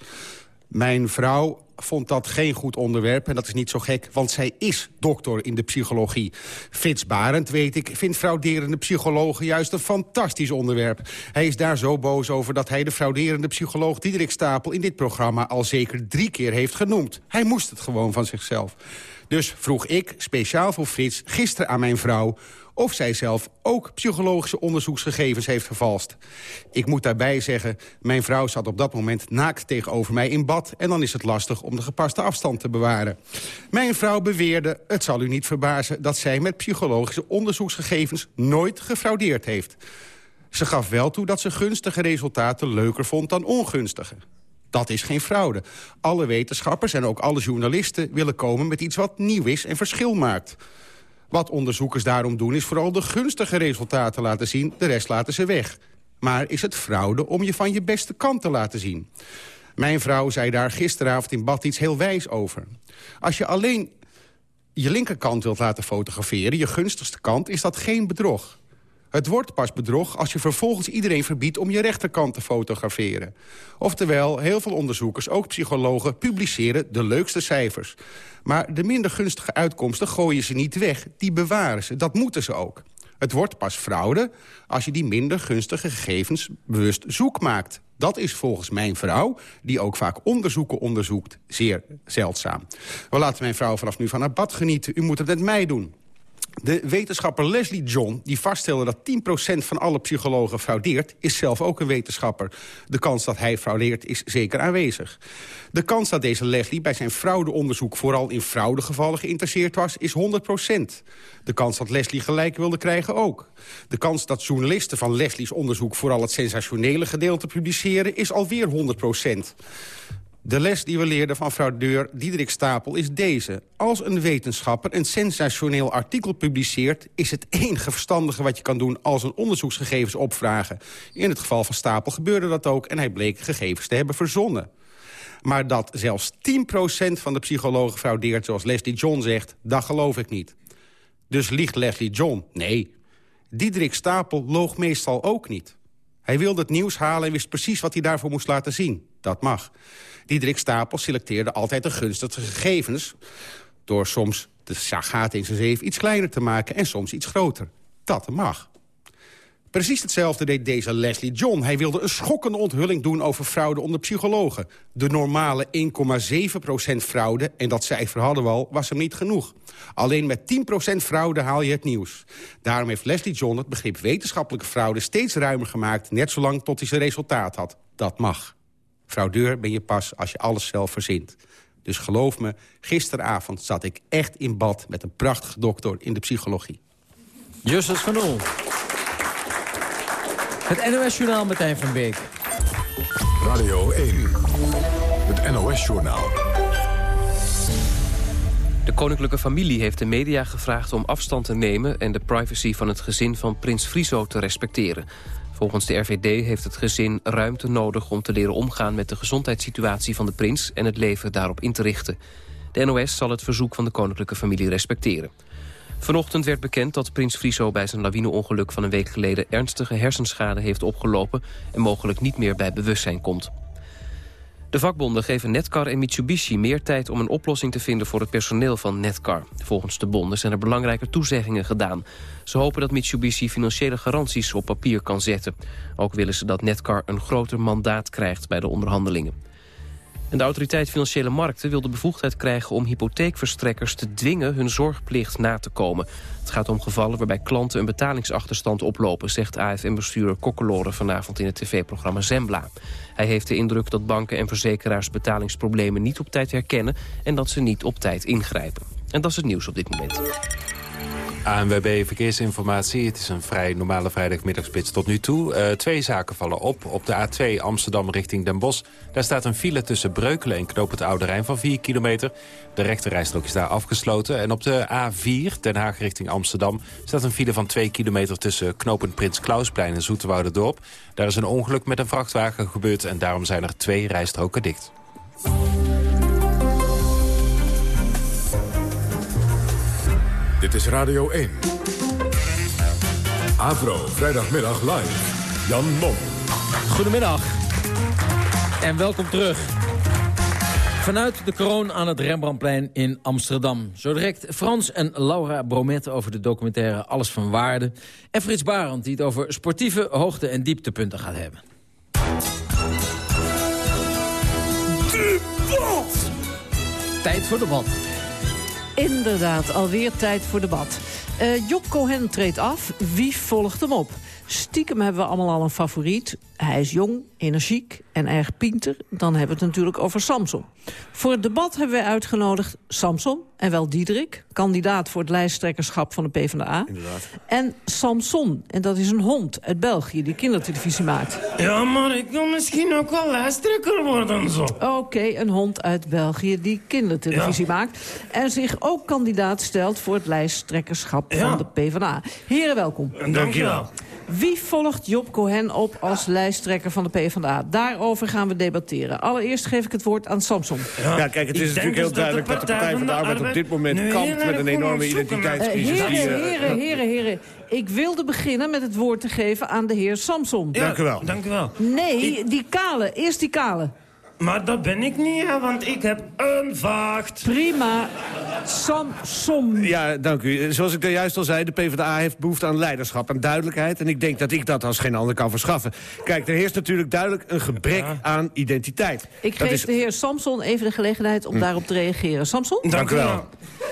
Mijn vrouw vond dat geen goed onderwerp en dat is niet zo gek... want zij is dokter in de psychologie. Frits Barend, weet ik, vindt frauderende psychologen juist een fantastisch onderwerp. Hij is daar zo boos over dat hij de frauderende psycholoog Diederik Stapel... in dit programma al zeker drie keer heeft genoemd. Hij moest het gewoon van zichzelf. Dus vroeg ik, speciaal voor Frits, gisteren aan mijn vrouw of zij zelf ook psychologische onderzoeksgegevens heeft vervalst. Ik moet daarbij zeggen, mijn vrouw zat op dat moment naakt tegenover mij in bad... en dan is het lastig om de gepaste afstand te bewaren. Mijn vrouw beweerde, het zal u niet verbazen... dat zij met psychologische onderzoeksgegevens nooit gefraudeerd heeft. Ze gaf wel toe dat ze gunstige resultaten leuker vond dan ongunstige. Dat is geen fraude. Alle wetenschappers en ook alle journalisten willen komen met iets wat nieuw is en verschil maakt. Wat onderzoekers daarom doen is vooral de gunstige resultaten laten zien. De rest laten ze weg. Maar is het fraude om je van je beste kant te laten zien? Mijn vrouw zei daar gisteravond in bad iets heel wijs over. Als je alleen je linkerkant wilt laten fotograferen, je gunstigste kant, is dat geen bedrog. Het wordt pas bedrog als je vervolgens iedereen verbiedt om je rechterkant te fotograferen. Oftewel, heel veel onderzoekers, ook psychologen, publiceren de leukste cijfers. Maar de minder gunstige uitkomsten gooien ze niet weg, die bewaren ze. Dat moeten ze ook. Het wordt pas fraude als je die minder gunstige gegevens bewust zoek maakt. Dat is volgens mijn vrouw, die ook vaak onderzoeken onderzoekt, zeer zeldzaam. We laten mijn vrouw vanaf nu van haar bad genieten. U moet het met mij doen. De wetenschapper Leslie John, die vaststelde dat 10% van alle psychologen fraudeert... is zelf ook een wetenschapper. De kans dat hij fraudeert is zeker aanwezig. De kans dat deze Leslie bij zijn fraudeonderzoek... vooral in fraudegevallen geïnteresseerd was, is 100%. De kans dat Leslie gelijk wilde krijgen ook. De kans dat journalisten van Leslie's onderzoek... vooral het sensationele gedeelte publiceren, is alweer 100%. De les die we leerden van fraudeur Diederik Stapel is deze. Als een wetenschapper een sensationeel artikel publiceert... is het enige verstandige wat je kan doen als een onderzoeksgegevens opvragen. In het geval van Stapel gebeurde dat ook... en hij bleek gegevens te hebben verzonnen. Maar dat zelfs 10% van de psychologen fraudeert, zoals Leslie John zegt... dat geloof ik niet. Dus liegt Leslie John? Nee. Diederik Stapel loog meestal ook niet. Hij wilde het nieuws halen en wist precies wat hij daarvoor moest laten zien. Dat mag. Diederik Stapel selecteerde altijd de gunstigste gegevens... door soms de gaten in zijn zeef iets kleiner te maken en soms iets groter. Dat mag. Precies hetzelfde deed deze Leslie John. Hij wilde een schokkende onthulling doen over fraude onder psychologen. De normale 1,7% fraude, en dat cijfer hadden we al, was hem niet genoeg. Alleen met 10% fraude haal je het nieuws. Daarom heeft Leslie John het begrip wetenschappelijke fraude steeds ruimer gemaakt... net zolang tot hij zijn resultaat had. Dat mag. Fraudeur ben je pas als je alles zelf verzint. Dus geloof me, gisteravond zat ik echt in bad... met een prachtige dokter in de psychologie. Justus van Oel. Het NOS-journaal Martijn van Beek. Radio 1. Het NOS-journaal. De koninklijke familie heeft de media gevraagd om afstand te nemen... en de privacy van het gezin van prins Friso te respecteren. Volgens de RVD heeft het gezin ruimte nodig om te leren omgaan met de gezondheidssituatie van de prins en het leven daarop in te richten. De NOS zal het verzoek van de koninklijke familie respecteren. Vanochtend werd bekend dat prins Friso bij zijn lawineongeluk van een week geleden ernstige hersenschade heeft opgelopen en mogelijk niet meer bij bewustzijn komt. De vakbonden geven Netcar en Mitsubishi meer tijd om een oplossing te vinden voor het personeel van Netcar. Volgens de bonden zijn er belangrijke toezeggingen gedaan. Ze hopen dat Mitsubishi financiële garanties op papier kan zetten. Ook willen ze dat Netcar een groter mandaat krijgt bij de onderhandelingen. En de autoriteit Financiële Markten wil de bevoegdheid krijgen... om hypotheekverstrekkers te dwingen hun zorgplicht na te komen. Het gaat om gevallen waarbij klanten een betalingsachterstand oplopen... zegt AFM-bestuurder Kokkeloren vanavond in het tv-programma Zembla. Hij heeft de indruk dat banken en verzekeraars betalingsproblemen niet op tijd herkennen... en dat ze niet op tijd ingrijpen. En dat is het nieuws op dit moment. ANWB Verkeersinformatie. Het is een vrij normale vrijdagmiddagspits tot nu toe. Uh, twee zaken vallen op. Op de A2 Amsterdam richting Den Bosch. Daar staat een file tussen Breukelen en Knoop het Oude Rijn van 4 kilometer. De rechterrijstrook is daar afgesloten. En op de A4 Den Haag richting Amsterdam staat een file van 2 kilometer tussen knooppunt Prins Klausplein en Dorp. Daar is een ongeluk met een vrachtwagen gebeurd en daarom zijn er twee rijstroken dicht. Dit is Radio 1. Avro, vrijdagmiddag live. Jan Mom. Goedemiddag. En welkom terug. Vanuit de kroon aan het Rembrandtplein in Amsterdam. Zo direct Frans en Laura Bromet over de documentaire Alles van Waarde. En Frits Barend die het over sportieve hoogte- en dieptepunten gaat hebben. Debat! Tijd voor debat. Inderdaad, alweer tijd voor debat. Uh, Job Cohen treedt af. Wie volgt hem op? Stiekem hebben we allemaal al een favoriet. Hij is jong, energiek en erg pinter. Dan hebben we het natuurlijk over Samson. Voor het debat hebben wij uitgenodigd Samson en wel Diederik... kandidaat voor het lijsttrekkerschap van de PvdA. Inderdaad. En Samson, en dat is een hond uit België die kindertelevisie maakt. Ja, maar ik wil misschien ook wel lijsttrekker worden zo. Oké, een hond uit België die kindertelevisie maakt... en zich ook kandidaat stelt voor het lijsttrekkerschap van de PvdA. Heren, welkom. Dank je wel. Wie volgt Job Cohen op als lijsttrekker van de PvdA? Daarover gaan we debatteren. Allereerst geef ik het woord aan Samson. Ja, kijk, het is natuurlijk heel duidelijk dat de Partij van de Arbeid op dit moment kampt met een enorme identiteitscrisis. Uh, heren, heren, heren, heren. Ik wilde beginnen met het woord te geven aan de heer Samson. Ja, dank u wel. Dank u wel. Nee, die kale. Eerst die kale. Maar dat ben ik niet, hè, want ik heb een vacht. Prima. Samson. Ja, dank u. Zoals ik daar juist al zei, de PvdA heeft behoefte aan leiderschap en duidelijkheid. En ik denk dat ik dat als geen ander kan verschaffen. Kijk, er heerst natuurlijk duidelijk een gebrek aan identiteit. Ik Dat geef is- de heer Samson even de gelegenheid om Hm. daarop te reageren. Samson? Dank u wel.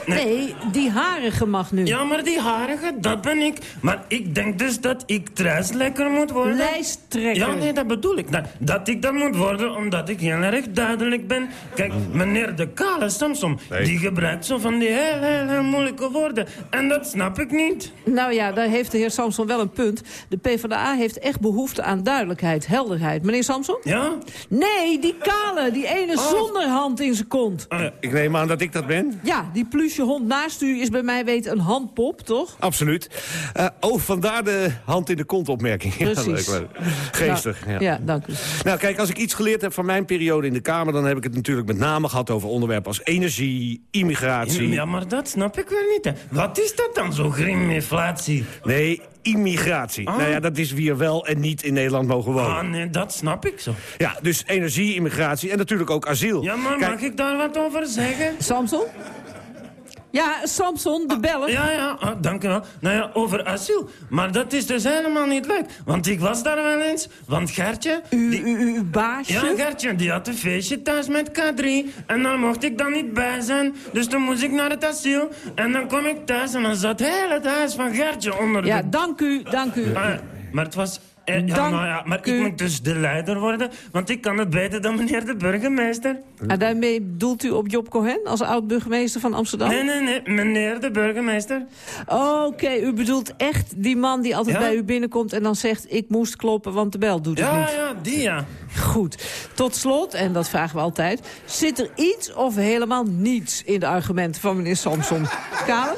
Nee, die harige mag nu. Ja, maar die harige, dat ben ik. Maar ik denk dus dat ik lekker moet worden. Lijsttrekker. Ja, nee, dat bedoel ik. Dat, dat ik dat moet worden omdat ik heel erg duidelijk ben. Kijk, meneer de kale Samson, die gebruikt zo van die heel, heel, heel moeilijke woorden. En dat snap ik niet. Nou ja, daar heeft de heer Samson wel een punt. De PvdA heeft echt behoefte aan duidelijkheid, helderheid. Meneer Samson? Ja? Nee, die kale, die ene Oh. zonder hand in zijn kont. Ik neem aan dat ik dat ben. Ja, die pluche hond naast u is bij mij weten een handpop, toch? Absoluut. Eh, oh, vandaar de hand in de kont opmerking. Ja, Precies. leuk, leuk. Geestig. Nou, ja. ja, dank u. Nou, kijk, als ik iets geleerd heb van mijn periode in de Kamer... dan heb ik het natuurlijk met name gehad over onderwerpen als energie, immigratie... Ja, maar dat snap ik weer niet. hè. Wat is dat dan, zo grimmiflatie? Nee, immigratie. Ah. Nou ja, dat is wie er wel en niet in Nederland mogen wonen. Ah, nee, dat snap ik zo. Ja, dus energie, immigratie en natuurlijk ook asiel. Ja, maar Kijk, mag ik daar wat over zeggen? Samson? Ja, Samson, de beller. Ja, ja, ah, dank u wel. Nou ja, over asiel. Maar dat is dus helemaal niet leuk. Want ik was daar wel eens. Want Gertje... U, u, uw baasje? Ja, Gertje, die had een feestje thuis met K3. En daar mocht ik dan niet bij zijn. Dus toen moest ik naar het asiel. En dan kom ik thuis en dan zat heel het huis van Gertje onder Ja, de... dank u, dank u. Maar, maar het was... eh, ja, Dank nou ja, maar ik moet dus de leider worden. Want ik kan het beter dan meneer de burgemeester. En daarmee doelt u op Job Cohen als oud-burgemeester van Amsterdam? Nee, nee, nee, meneer de burgemeester. Oké, u bedoelt echt die man die altijd Ja. bij u binnenkomt... en dan zegt, ik moest kloppen, want de bel doet het Ja, niet. ja, die ja. Goed. Tot slot, en dat vragen we altijd... zit er iets of helemaal niets in de argumenten van meneer Samson? Kale?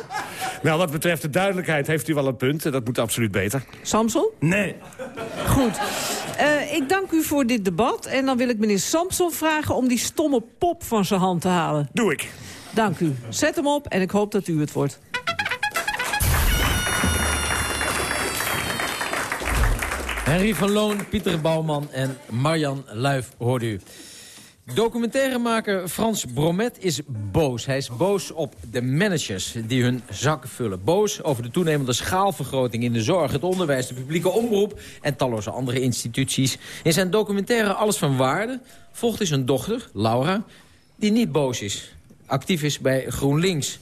Nou, wat betreft de duidelijkheid heeft u wel een punt. Dat moet absoluut beter. Samson? Nee. Goed. Eh, ik dank u voor dit debat. En dan wil ik meneer Samson vragen om die stomme pop van zijn hand te halen. Doe ik. Dank u. Zet hem op en ik hoop dat u het wordt. Henry van Loon, Pieter Bouwman en Marjan Luif hoorde u. Documentairemaker Frans Bromet is boos. Hij is boos op de managers die hun zakken vullen. Boos over de toenemende schaalvergroting in de zorg, het onderwijs, de publieke omroep en talloze andere instituties. In zijn documentaire Alles van Waarde volgt hij zijn dochter, Laura, die niet boos is. Actief is bij GroenLinks.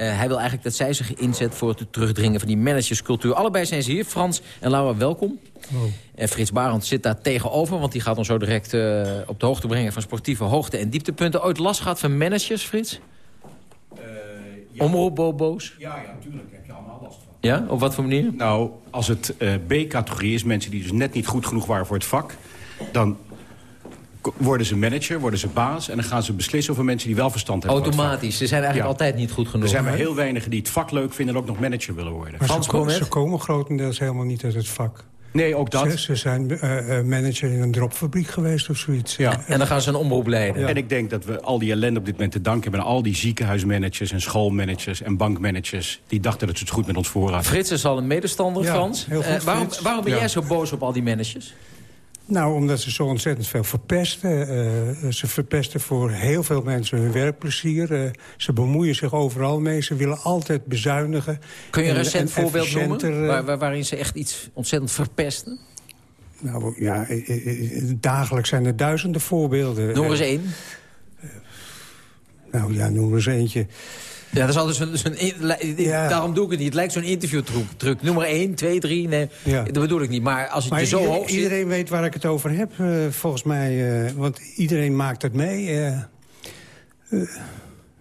Eh, hij wil eigenlijk dat zij zich inzet voor het terugdringen van die managerscultuur. Allebei zijn ze hier. Frans en Laura, welkom. En Frits Barend zit daar tegenover, want die gaat ons zo direct eh, op de hoogte brengen van sportieve hoogte- en dieptepunten. Ooit last gehad van managers, Frits? Omroepbobo's? Ja, ja, natuurlijk heb je allemaal last van. Ja, op wat voor manier? Nou, als het eh, B-categorie is, mensen die dus net niet goed genoeg waren voor het vak... dan worden ze manager, worden ze baas... en dan gaan ze beslissen over mensen die wel verstand hebben Automatisch. Ze zijn eigenlijk Ja. altijd niet goed genoeg. Er zijn maar heel weinigen die het vak leuk vinden... en ook nog manager willen worden. Maar ze, ko- ze komen grotendeels helemaal niet uit het vak. Nee, ook dat. Ze, ze zijn eh, eh, manager in een dropfabriek geweest of zoiets. Ja. En dan gaan ze een omroep leiden. En ik denk dat we al die ellende op dit moment te danken hebben... aan al die ziekenhuismanagers en schoolmanagers en bankmanagers... die dachten dat ze het goed met ons voor hadden. Frits is al een medestander, Ja, Frans. heel goed, Eh, waarom, waarom ben Ja. jij zo boos op al die managers? Nou, omdat ze zo ontzettend veel verpesten. Eh, ze verpesten voor heel veel mensen hun werkplezier. Eh, ze bemoeien zich overal mee. Ze willen altijd bezuinigen. Kun je een En- recent en voorbeeld noemen? eh, Waar, waar- waarin ze echt iets ontzettend verpesten? Nou ja, eh, eh, eh, dagelijks zijn er duizenden voorbeelden. Noem eens Eh, één. Nou ja, noem eens eentje. Ja, dat is altijd zo'n... li- Daarom doe ik het niet. Het lijkt zo'n interviewtruc. Noem maar één, twee, drie. Nee, Ja. dat bedoel ik niet. Maar als het Maar je zo iedereen, hoog zit... iedereen weet waar ik het over heb, eh, volgens mij. eh, want iedereen maakt het mee. eh. Eh,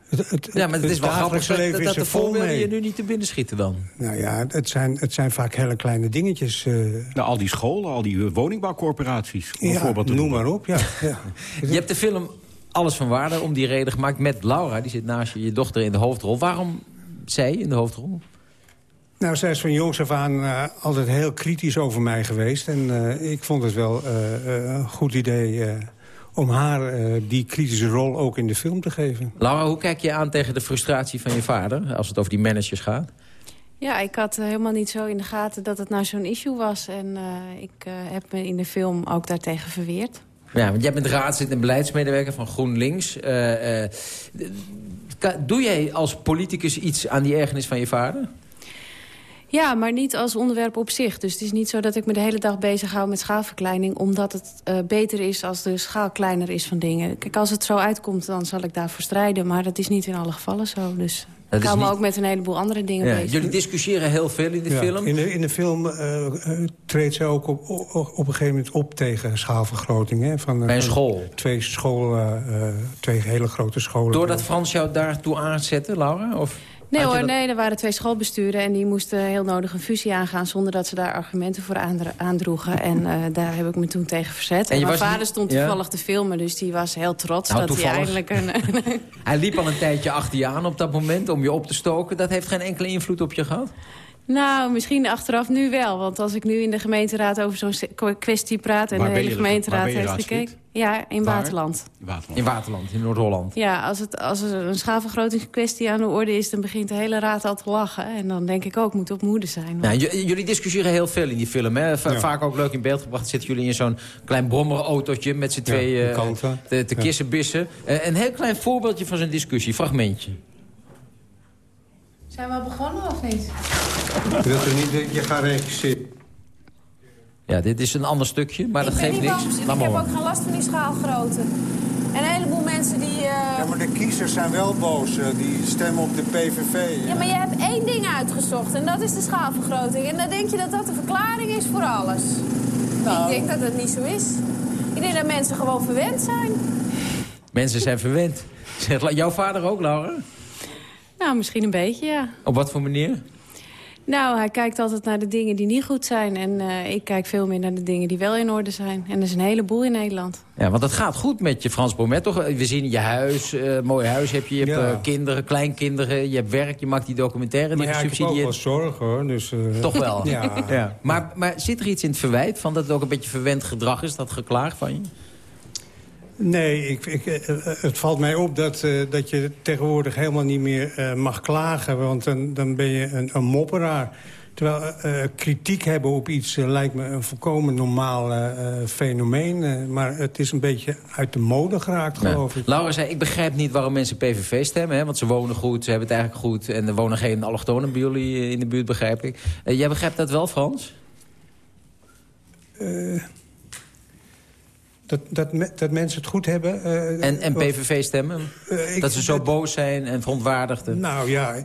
het, het, Ja, maar het is wel grappig dat, dat de vol voorbeelden mee. je nu niet te binnen schieten dan. Nou ja, het zijn, het zijn vaak hele kleine dingetjes. eh. Nou, al die scholen, al die woningbouwcorporaties. Om ja, noem maar op, ja. ja. Je hebt de film Alles van Waarde om die reden gemaakt met Laura. Die zit naast je, je dochter in de hoofdrol. Waarom zij in de hoofdrol? Nou, zij is van jongs af aan eh, altijd heel kritisch over mij geweest. En eh, ik vond het wel eh, eh, een goed idee eh, om haar eh, die kritische rol ook in de film te geven. Laura, hoe kijk je aan tegen de frustratie van je vader... als het over die managers gaat? Ja, ik had helemaal niet zo in de gaten dat het nou zo'n issue was. En eh, ik eh, heb me in de film ook daartegen verweerd. Ja, want jij bent raadslid en beleidsmedewerker van GroenLinks. Eh, eh, Doe jij als politicus iets aan die ergernis van je vader? Ja, maar niet als onderwerp op zich. Dus het is niet zo dat ik me de hele dag bezig hou met schaalverkleining... omdat het uh, beter is als de schaal kleiner is van dingen. Kijk, als het zo uitkomt, dan zal ik daarvoor strijden. Maar dat is niet in alle gevallen zo. Dus ik hou me ook met een heleboel andere dingen ja, bezig. Jullie discussiëren heel veel in de ja, film? In de, in de film uh, treedt zij ook op, op, op, een gegeven moment op tegen schaalvergroting. Hè, van, Bij een school? Twee, school, uh, twee hele grote scholen. Doordat Frans jou daartoe aanzette, Laura? Of? Nee hoor, nee, er waren twee schoolbesturen en die moesten heel nodig een fusie aangaan... zonder dat ze daar argumenten voor aandroegen. En uh, daar heb ik me toen tegen verzet. En, mijn vader stond toevallig te filmen, dus die was heel trots nou, dat hij eigenlijk... Een, hij liep al een tijdje achter je aan op dat moment om je op te stoken. Dat heeft geen enkele invloed op je gehad? Nou, misschien achteraf nu wel. Want als ik nu in de gemeenteraad over zo'n kwestie praat... en de hele gemeenteraad heeft gekeken... Ja, in Waterland. Waterland. In Waterland, in Noord-Holland. Ja, als, het, als er een schaalvergrotingskwestie aan de orde is... dan begint de hele raad al te lachen. En dan denk ik ook, moet op moede zijn. Nou, jullie discussiëren heel veel in die film. Hè? Vaak ook leuk in beeld gebracht. Zitten jullie in zo'n klein brommerautootje met z'n tweeën ja, uh, te, te kissenbissen. Uh, een heel klein voorbeeldje van zo'n discussie, fragmentje. Zijn we al begonnen of niet? Wilt u niet dat je gaat regisseren? Ja, dit is een ander stukje, maar dat geeft niks. ik heb ook geen last van die schaalgrootte. En een heleboel mensen die... Uh... Ja, maar de kiezers zijn wel boos. Uh, die stemmen op de PVV. Ja, maar je hebt één ding uitgezocht en dat is de schaalvergroting. En dan denk je dat dat de verklaring is voor alles. Nou. Ik denk dat dat niet zo is. Ik denk dat mensen gewoon verwend zijn. Mensen zijn verwend. Zeg, jouw vader ook, Laura? Nou, misschien een beetje, ja. Op wat voor manier? Nou, hij kijkt altijd naar de dingen die niet goed zijn. En uh, ik kijk veel meer naar de dingen die wel in orde zijn. En er is een heleboel in Nederland. Ja, want het gaat goed met je, Frans Bomet, toch? We zien je huis, uh, mooi huis heb je. Je hebt ja. uh, kinderen, kleinkinderen, je hebt werk, je maakt die documentaire. Maar die ja, ik heb ook wel zorg, hoor. Dus, toch wel? ja. ja. Maar, maar zit er iets in het verwijt van dat het ook een beetje verwend gedrag is, dat geklaag van je? Nee, ik, ik, eh, eh, het valt mij op dat, uh, dat je tegenwoordig helemaal niet meer uh, mag klagen. Want dan, dan ben je een, een mopperaar. Terwijl uh, kritiek hebben op iets lijkt me een volkomen normaal fenomeen. maar het is een beetje uit de mode geraakt, geloof ik. Laura zei, ik begrijp niet waarom mensen PVV stemmen. Hè, want ze wonen goed, ze hebben het eigenlijk goed. En er wonen geen allochtonen bij jullie in de buurt, begrijp ik. jij begrijpt dat wel, Frans? Dat, dat, dat mensen het goed hebben. Uh, en, en PVV stemmen? Uh, dat ze zo boos zijn en verontwaardigd? Nou ja,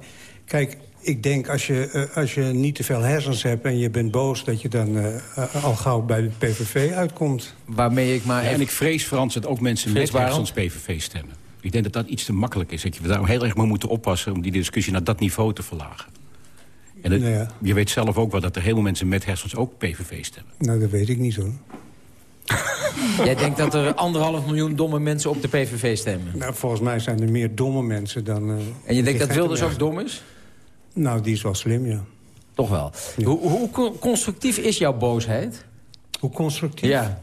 kijk, ik denk als je, uh, als je niet te veel hersens hebt en je bent boos... dat je dan al gauw bij de PVV uitkomt. Waarmee ik maar... Ja, en ik vrees, Frans, dat ook mensen met hersens PVV stemmen. Ik denk dat dat iets te makkelijk is. Dat je daar heel erg maar moeten oppassen om die discussie naar dat niveau te verlagen. En het, nou ja. je weet zelf ook wel dat er heel veel mensen met hersens ook PVV stemmen. Nou, dat weet ik niet hoor. Jij denkt dat er anderhalf miljoen domme mensen op de PVV stemmen? Nou, volgens mij zijn er meer domme mensen dan... Uh, en je denkt dat Wilders ook dom is? Nou, die is wel slim, ja. Toch wel. Hoe, hoe, constructief is jouw boosheid? Hoe constructief? Ja.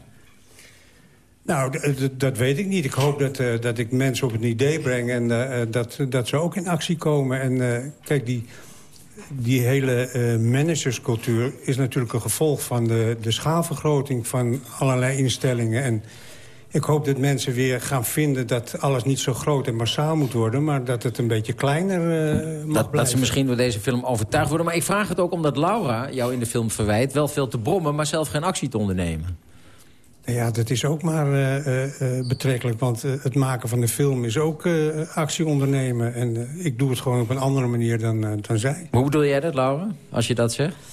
Nou, dat weet ik niet. Ik hoop dat, uh, dat ik mensen op het idee breng... en uh, dat, dat ze ook in actie komen. En kijk, die die hele uh, managerscultuur is natuurlijk een gevolg van de, de schaalvergroting van allerlei instellingen. En ik hoop dat mensen weer gaan vinden dat alles niet zo groot en massaal moet worden... maar dat het een beetje kleiner uh, mag dat, blijven. Dat ze misschien door deze film overtuigd worden. Maar ik vraag het ook omdat Laura jou in de film verwijt... wel veel te brommen, maar zelf geen actie te ondernemen. Ja, dat is ook maar uh, uh, betrekkelijk. Want het maken van de film is ook actie ondernemen. En ik doe het gewoon op een andere manier dan, dan zij. Hoe bedoel jij dat, Laura, als je dat zegt?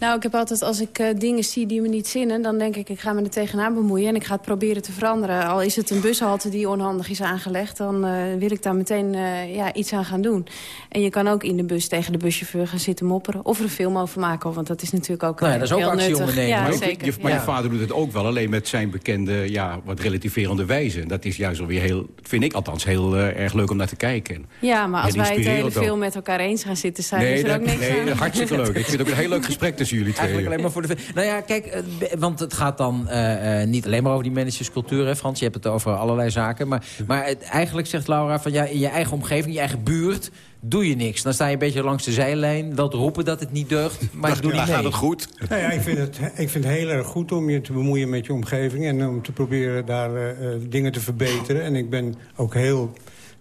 Nou, ik heb altijd, als ik uh, dingen zie die me niet zinnen... dan denk ik, ik ga me er tegenaan bemoeien en ik ga het proberen te veranderen. Al is het een bushalte die onhandig is aangelegd... dan uh, wil ik daar meteen uh, ja, iets aan gaan doen. En je kan ook in de bus tegen de buschauffeur gaan zitten mopperen... of er een film over maken, want dat is natuurlijk ook nou ja, dat is ook actie ondernemen. Ja, maar, zeker. Je, maar je vader doet het ook wel, alleen met zijn bekende... ja, wat relativerende wijze. Dat is juist alweer heel, vind ik althans, heel erg leuk om naar te kijken. Ja, maar als wij het hele film met elkaar eens gaan zitten... zijn nee, is er dat, ook niks nee, aan. hartstikke leuk. Ik vind het ook een heel leuk gesprek tussen jullie twee. Eigenlijk alleen maar voor de... Nou ja, kijk, eh, want het gaat dan uh, niet alleen maar over die managerscultuur, hè, Frans. Je hebt het over allerlei zaken. Maar, maar het, eigenlijk zegt Laura van ja, in je eigen omgeving, je eigen buurt doe je niks. Dan sta je een beetje langs de zijlijn, wel te roepen dat het niet deugt, maar ik doe niet mee. gaat het goed? Nou ja, ik, vind het, ik vind het heel erg goed om je te bemoeien met je omgeving... en om te proberen daar uh, dingen te verbeteren. En ik ben ook heel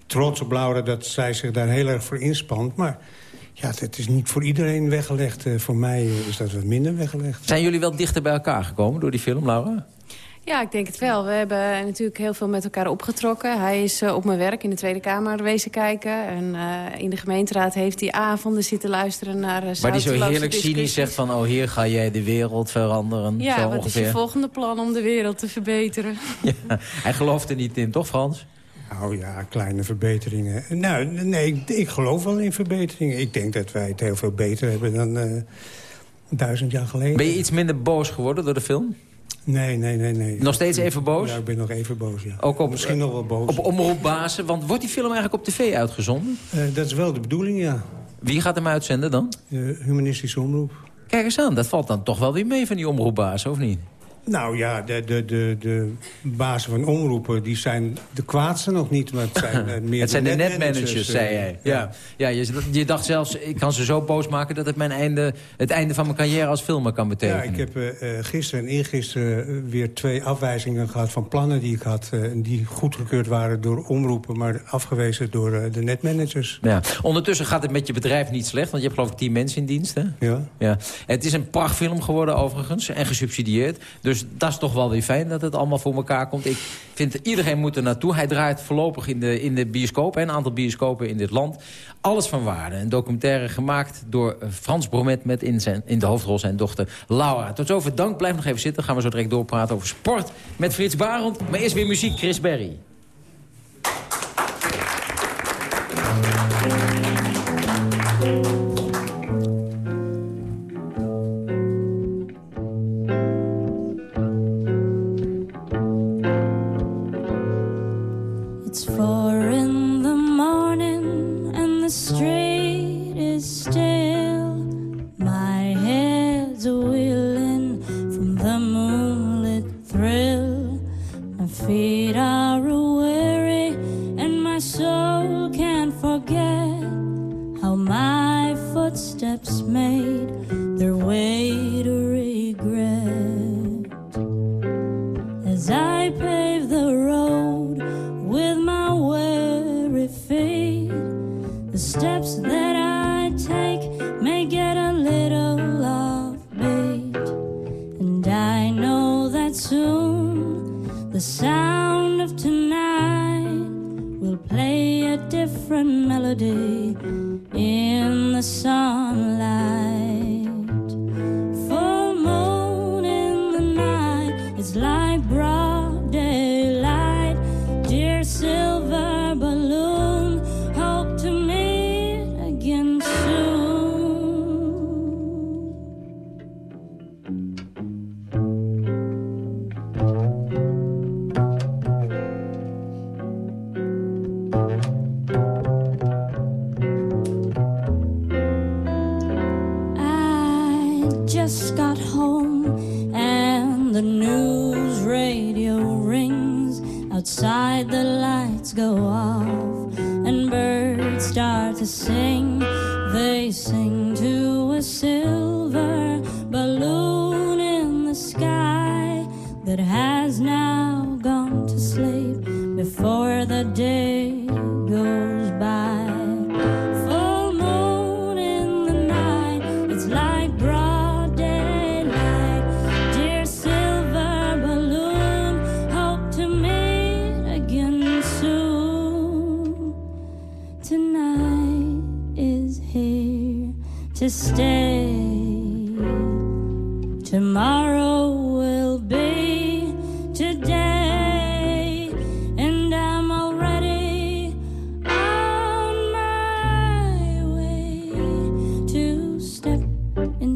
trots op Laura dat zij zich daar heel erg voor inspant. Maar ja, het is niet voor iedereen weggelegd. voor mij is dat wat minder weggelegd. Zijn jullie wel dichter bij elkaar gekomen door die film, Laura? Ja, ik denk het wel. We hebben natuurlijk heel veel met elkaar opgetrokken. Hij is uh, op mijn werk in de Tweede Kamer wezen kijken. En uh, in de gemeenteraad heeft hij avonden zitten luisteren naar uh, Maar die zo heerlijk cynisch zegt van... oh, hier ga jij de wereld veranderen. Ja, zo wat ongeveer. is je volgende plan om de wereld te verbeteren? Ja, hij gelooft er niet in, toch Frans? Nou ja, kleine verbeteringen. Nou, nee, ik, ik, geloof wel in verbeteringen. Ik denk dat wij het heel veel beter hebben dan duizend jaar geleden. Ben je iets minder boos geworden door de film? Nee, nee, nee, nee. Nog steeds even boos? Ja, ik ben nog even boos, ja. Ook op, Misschien nog wel boos. Op omroepbazen, want wordt die film eigenlijk op tv uitgezonden? Uh, dat is wel de bedoeling, ja. Wie gaat hem uitzenden dan? Uh, humanistische omroep. Kijk eens aan, dat valt dan toch wel weer mee van die omroepbazen, of niet? Nou ja, de, de, de, de bazen van omroepen die zijn de kwaadste nog niet. Maar het zijn uh, meer het zijn de netmanagers, net zei jij. Ja. Ja. je, je, dacht zelfs, ik kan ze zo boos maken... dat het mijn einde, het einde van mijn carrière als filmer kan betekenen. Ja, ik heb uh, gisteren en eergisteren weer twee afwijzingen gehad... van plannen die ik had, uh, die goedgekeurd waren door omroepen... maar afgewezen door de netmanagers. Ja. Ondertussen gaat het met je bedrijf niet slecht... want je hebt geloof ik tien mensen in dienst, hè? Ja. ja. Het is een prachtfilm geworden overigens en gesubsidieerd. Dus dus dat is toch wel weer fijn dat het allemaal voor elkaar komt. Ik vind iedereen moet er naartoe. Hij draait voorlopig in de, in de bioscoop. Een aantal bioscopen in dit land. Alles van waarde. Een documentaire gemaakt door Frans Bromet... met in, zijn, in de hoofdrol zijn dochter Laura. Tot zover dank. Blijf nog even zitten. gaan we zo direct doorpraten over sport met Frits Barend. Maar eerst weer muziek. Chris Berry. steps that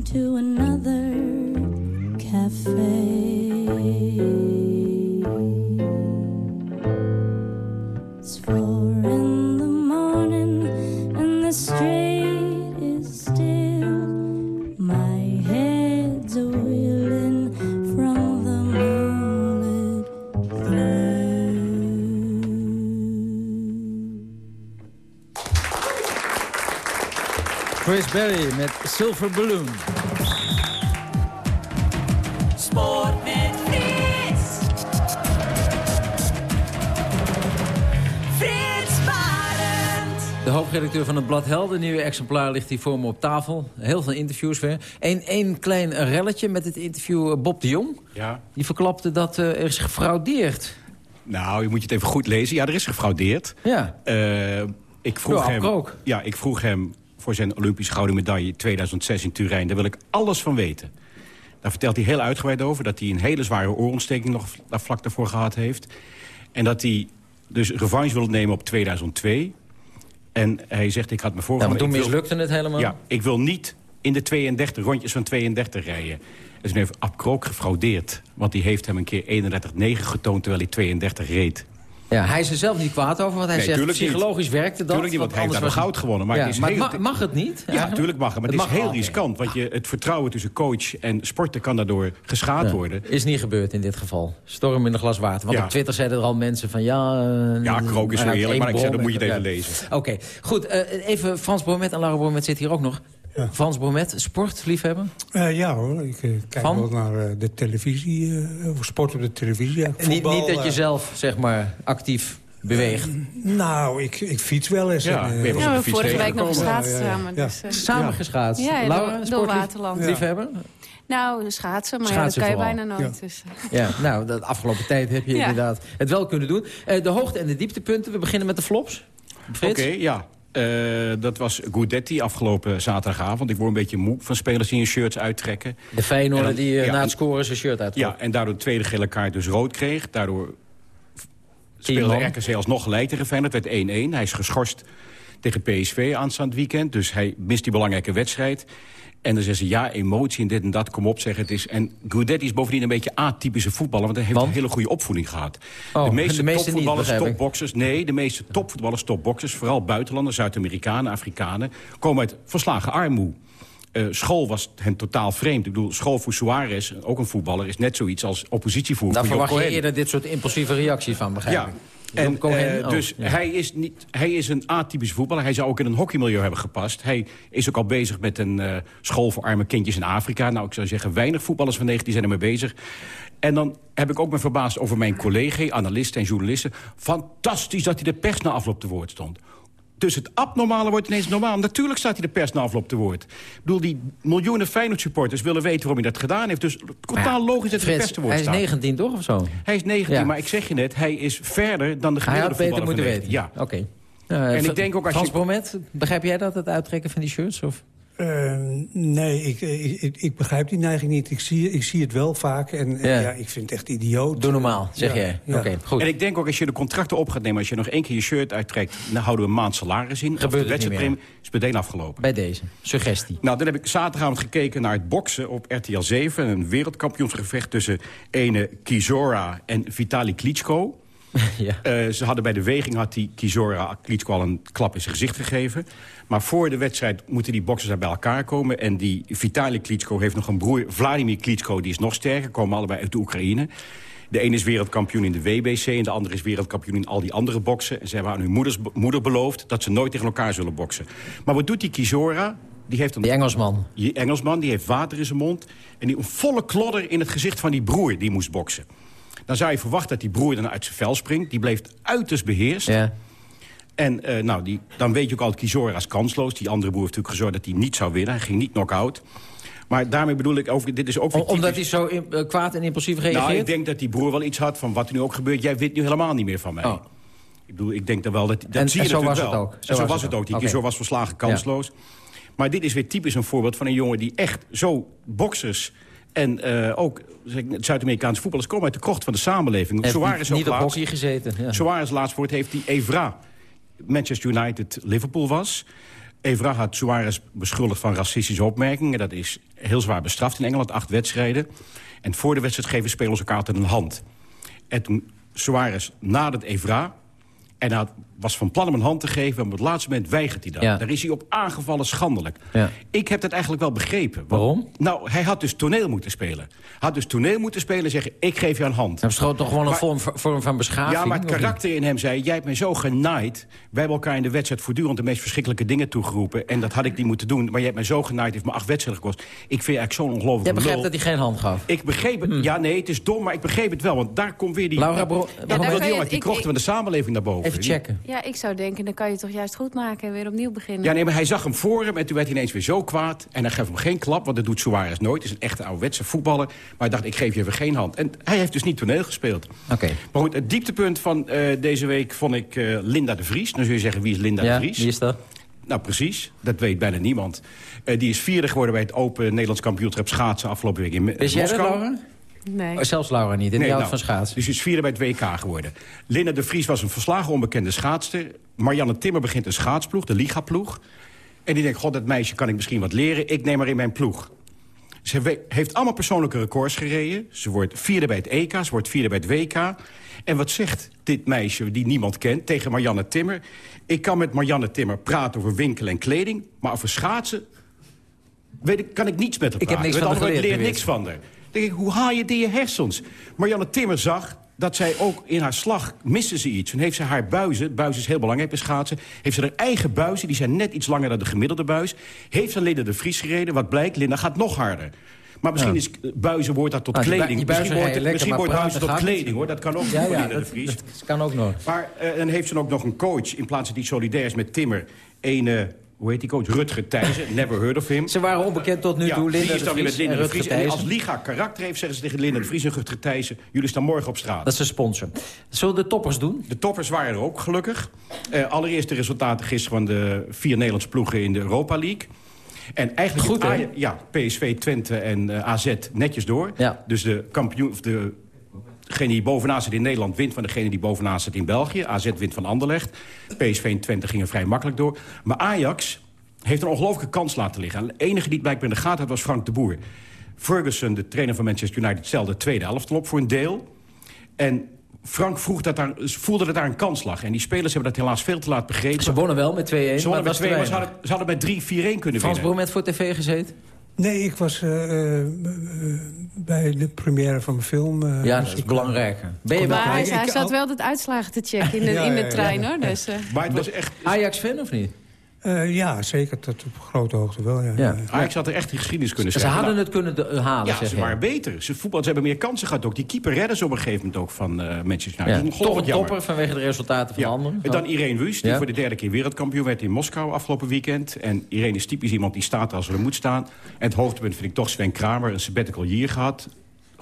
Chris Berry met Silver Balloon. Sport met Frits. Frits De hoofdredacteur van het blad Helden, nieuwe exemplaar ligt hier voor me op tafel. Heel veel interviews weer. Eén klein relletje met het interview eh, Bob de Jong. Ja. Die verklapte dat uh, er is gefraudeerd. Nou, je moet je het even goed lezen. Ja, er is gefraudeerd. Ja. Uh, ik vroeg hem, Ja, ik vroeg hem voor zijn Olympisch gouden medaille 2006 in Turijn. Daar wil ik alles van weten. Daar vertelt hij heel uitgebreid over dat hij een hele zware oorontsteking nog vlak daarvoor gehad heeft. En dat hij dus revanche wil nemen op 2002. En hij zegt, ik had me voorgenomen... Nou, maar toen mislukte het helemaal? Ja, ik wil niet in de 32 rondjes van 32 rijden. Dus nu heeft Ab Krook gefraudeerd. Want die heeft hem een keer 31-9 getoond terwijl hij 32 reed. Ja, hij is er zelf niet kwaad over, want hij zegt psychologisch niet. werkte dat. Tuurlijk niet, want hij heeft daar goud gewonnen. Maar, ja, het is maar heel... mag het niet? Ja, natuurlijk mag het, maar het, het is heel riskant. Want je, het vertrouwen tussen coach en sporter kan daardoor geschaad worden. Is niet gebeurd in dit geval. Storm in de glas water. Want op Twitter zeiden er al mensen van ja... Uh, ja, Krook is zo eerlijk, maar ik zeg, dan moet je het even lezen. Oké, goed. Uh, even Frans Bromet en Laura Bromet zit hier ook nog. Ja. Frans Bromet, sportliefhebber? Uh, ja hoor, ik uh, kijk Van? wel naar uh, de televisie, sport op de televisie. Ja. Niet, niet, dat je zelf, zeg maar, actief beweegt? nou, ik, ik fiets wel eens. Ja, en, we hebben vorige week nog geschaatst samen. Dus, samen geschaatst? Ja, Laura, door, door Waterland. Liefhebber? Nou, schaatsen, maar schaatsen ja, dat kan je bijna nooit. Ja, dus. ja nou, de afgelopen tijd heb je inderdaad het wel kunnen doen. de hoogte- en de dieptepunten, we beginnen met de flops. Oké, ja. Uh, dat was Goudetti afgelopen zaterdagavond. Ik word een beetje moe van spelers die hun shirts uittrekken. De Feyenoord die ja, na het scoren zijn shirt uittrok. Ja, en daardoor de tweede gele kaart dus rood kreeg. Daardoor speelde RKC alsnog gelijk tegen Feyenoord. Het werd 1-1. Hij is geschorst tegen PSV aanstaand weekend. Dus hij mist die belangrijke wedstrijd. En dan zeggen ze, ja, emotie en dit en dat, kom op, zeg het is. En Goudetti is bovendien een beetje atypische voetballer... want hij heeft een hele goede opvoeding gehad. Oh, de meeste, de meeste topvoetballers, topboxers... nee, de meeste topvoetballers, topboxers... vooral buitenlanders, Zuid-Amerikanen, Afrikanen... komen uit verslagen armoede. Uh, school was hen totaal vreemd. Ik bedoel, school voor Suarez, ook een voetballer... is net zoiets als oppositievoer Daar verwacht je eerder dit soort impulsieve reacties van, begrijp ja. En, uh, dus hij, is niet, hij is een atypische voetballer. Hij zou ook in een hockeymilieu hebben gepast. Hij is ook al bezig met een uh, school voor arme kindjes in Afrika. Nou, ik zou zeggen, weinig voetballers van 19 zijn ermee bezig. En dan heb ik ook me verbaasd over mijn collega, analisten en journalisten. Fantastisch dat hij de pers na afloop te woord stond. Dus het abnormale wordt ineens normaal. Natuurlijk staat hij de pers na afloop te woord. Ik bedoel, die miljoenen Feyenoord-supporters willen weten waarom hij dat gedaan heeft. Dus totaal logisch dat hij de pers te woord staat. Hij is 19 toch, of zo? Hij is 19, maar ik zeg je net, hij is verder dan de gemiddelde Hij had beter moeten weten. Ja. Oké. Okay. en ik denk ook als je... Bromet, begrijp jij dat, het uittrekken van die shirts? Of? Uh, nee, ik, ik, ik, begrijp die neiging niet. Ik zie, ik zie het wel vaak en ja. ja ik vind het echt idioot. Doe normaal, zeg ja, jij. Ja. Oké, goed. En ik denk ook als je de contracten op gaat nemen... als je nog één keer je shirt uittrekt... dan houden we een maand salaris in. Gebeurt de wedstrijd is meteen afgelopen. Bij deze, suggestie. Nou, dan heb ik zaterdagavond gekeken naar het boksen op RTL 7. Een wereldkampioensgevecht tussen ene Kizora en Vitali Klitschko. ja. uh, ze hadden bij de weging had die Kizora Klitschko al een klap in zijn gezicht gegeven. Maar voor de wedstrijd moeten die boxers daar bij elkaar komen. En die Vitali Klitschko heeft nog een broer, Vladimir Klitschko, die is nog sterker. Komen allebei uit de Oekraïne. De ene is wereldkampioen in de WBC en de andere is wereldkampioen in al die andere boksen. En ze hebben aan hun moeders, moeder beloofd dat ze nooit tegen elkaar zullen boksen. Maar wat doet die Kizora? Die, heeft een, die Engelsman. Die Engelsman, die heeft water in zijn mond. En die een volle klodder in het gezicht van die broer die moest boksen. Dan zou je verwachten dat die broer dan uit zijn vel springt. Die bleef uiterst beheerst. Ja. En uh, nou, die, dan weet je ook al, Kizora is kansloos. Die andere broer heeft natuurlijk gezorgd dat hij niet zou winnen. Hij ging niet knock-out. Maar daarmee bedoel ik, over, dit is ook Om, Omdat hij zo in, uh, kwaad en impulsief reageert? Nou, ik denk dat die broer wel iets had van wat er nu ook gebeurt. Jij weet nu helemaal niet meer van mij. Oh. Ik bedoel, ik denk dat wel, dat, dat en, zie je en zo was wel. het ook? Zo, zo was het ook. Die okay. Kizor was verslagen kansloos. Ja. Maar dit is weer typisch een voorbeeld van een jongen die echt zo boxers... en uh, ook Zuid-Amerikaanse voetballers komen uit de krocht van de samenleving. Suarez niet op hockey gezeten. Ja. Suarez laatst woord heeft die Evra... Manchester United Liverpool was. Evra had Suarez beschuldigd van racistische opmerkingen. Dat is heel zwaar bestraft in Engeland, acht wedstrijden. En voor de wedstrijd geven spelers elkaar altijd een hand. En toen Suarez nadert Evra... en hij was van plan om een hand te geven... maar op het laatste moment weigert hij dat. Ja. Daar is hij op aangevallen schandelijk. Ja. Ik heb dat eigenlijk wel begrepen. Waarom? Nou, hij had dus toneel moeten spelen. Hij had dus toneel moeten spelen en zeggen... ik geef je een hand. Dat is toch gewoon een vorm, vorm van beschaving? Ja, maar het karakter in hem zei... jij hebt mij zo genaaid. Wij hebben elkaar in de wedstrijd voortdurend de meest verschrikkelijke dingen toegeroepen. En dat had ik niet moeten doen. Maar jij hebt mij zo genaaid, heeft me acht wedstrijden gekost. Ik vind eigenlijk zo'n ongelooflijk Jij begrijpt dat hij geen hand gaf? Ik begreep het. Ja, nee, het is dom, maar ik begreep het wel. Want daar komt weer die... Laura Bro ja, daar komt die jongen uit die krochten van de samenleving naar boven. Even checken. Ja, ik zou denken, dan kan je toch juist goed maken en weer opnieuw beginnen. Ja, nee, maar hij zag hem voor hem en toen werd hij ineens weer zo kwaad. En hij gaf hem geen klap, want dat doet Suarez nooit. Het is een echte ouderwetse voetballer. Maar hij dacht, ik geef je even geen hand. En hij heeft dus niet toneel gespeeld. Oké. Maar goed, het dieptepunt van uh, deze week vond ik uh, Linda de Vries. Dan zul je zeggen, wie is Linda ja, de Vries? wie is dat? Nou, precies. Dat weet bijna niemand. Uh, die is vierde geworden bij het Open Nederlands kampioenschap schaatsen afgelopen week in Is jij dat? Nee. Oh, zelfs Laura niet, en nee, die nou, van schaatsen. Dus is vierde bij het WK geworden. Linda de Vries was een verslagen onbekende schaatster. Marianne Timmer begint een schaatsploeg, de Liga-ploeg. En die denkt, god, dat meisje kan ik misschien wat leren. Ik neem haar in mijn ploeg. Ze heeft allemaal persoonlijke records gereden. Ze wordt vierde bij het EK, ze wordt vierde bij het WK. En wat zegt dit meisje, die niemand kent, tegen Marianne Timmer? Ik kan met Marianne Timmer praten over winkel en kleding... maar over schaatsen weet ik, kan ik niets met haar ik praten. Ik heb niks van Ik leer niks van haar. Denk ik, hoe haal je die je hersens? Marianne Timmer zag dat zij ook in haar slag missen ze iets. Toen heeft ze haar buizen, buizen is heel belangrijk bij schaatsen... heeft ze haar eigen buizen, die zijn net iets langer dan de gemiddelde buis... heeft ze Linda de Vries gereden. Wat blijkt, Linda gaat nog harder. Maar misschien is buizen wordt dat tot die kleding. die misschien wordt, misschien lekker, wordt maar buizen tot kleding, hoor. Dat kan ook Ja, Linda de Vries. dat kan ook nog. Maar uh, dan heeft ze ook nog een coach... in plaats van die solidair is met Timmer... een, uh, hoe heet die coach? Rutger Thijssen. Never heard of him. Ze waren onbekend tot nu Ja, toe, Linda die is de dan weer Vries met Linda en de Rutger Vries. En als. Liga karakter heeft, zeggen ze tegen Linda de Vries en Rutger Thijssen... jullie staan morgen op straat. Dat is een sponsor. Zullen de toppers doen? De toppers waren er ook, gelukkig. Uh, allereerst de resultaten gisteren van de vier Nederlandse ploegen in de Europa League. En eigenlijk Goed, ja, PSV, Twente en uh, AZ netjes door. Ja. Dus de kampioen, of de, degene die bovenaan zit in Nederland wint van degene die bovenaan zit in België. AZ wint van Anderlecht. PSV en Twente gingen vrij makkelijk door. Maar Ajax heeft een ongelooflijke kans laten liggen. En de enige die het blijkbaar in de gaten had was Frank de Boer. Ferguson, de trainer van Manchester United, stelde tweede elftal op voor een deel. En Frank vroeg dat daar, voelde dat daar een kans lag. En die spelers hebben dat helaas veel te laat begrepen. Ze wonnen wel met 2-1, Ze wonnen met was te 2, maar ze weinig. hadden, ze hadden met 3-4-1 kunnen Frans winnen. Bromet voor tv gezeten? Nee, ik was eh, eh, bij de première van mijn film. eh, Ja, dat is ik- belangrijker. Ben je wel Maar hij, zat wel het uitslagen te checken in de, Ja, in de ja, ja. trein, hoor. Dus, eh, Maar het was echt... Ajax-fan of niet? Eh, ja, zeker. Tot op grote hoogte wel, ja. Ja. Ajax had er echt geschiedenis kunnen Ze schrijven. hadden Nou, het kunnen de- halen, Ja, zeg ze waren beter. Ze, voetbal, ze hebben meer kansen gehad ook. Die keeper redden ze op een gegeven moment ook van eh Manchester United. Ja, Dat toch een jammer. topper vanwege de resultaten van Ja. anderen. En dan Irene Wust, die Ja. voor de derde keer wereldkampioen werd in Moskou afgelopen weekend. En Irene is typisch iemand die staat als er moet staan. En het hoogtepunt vind ik toch Sven Kramer, een sabbatical year gehad.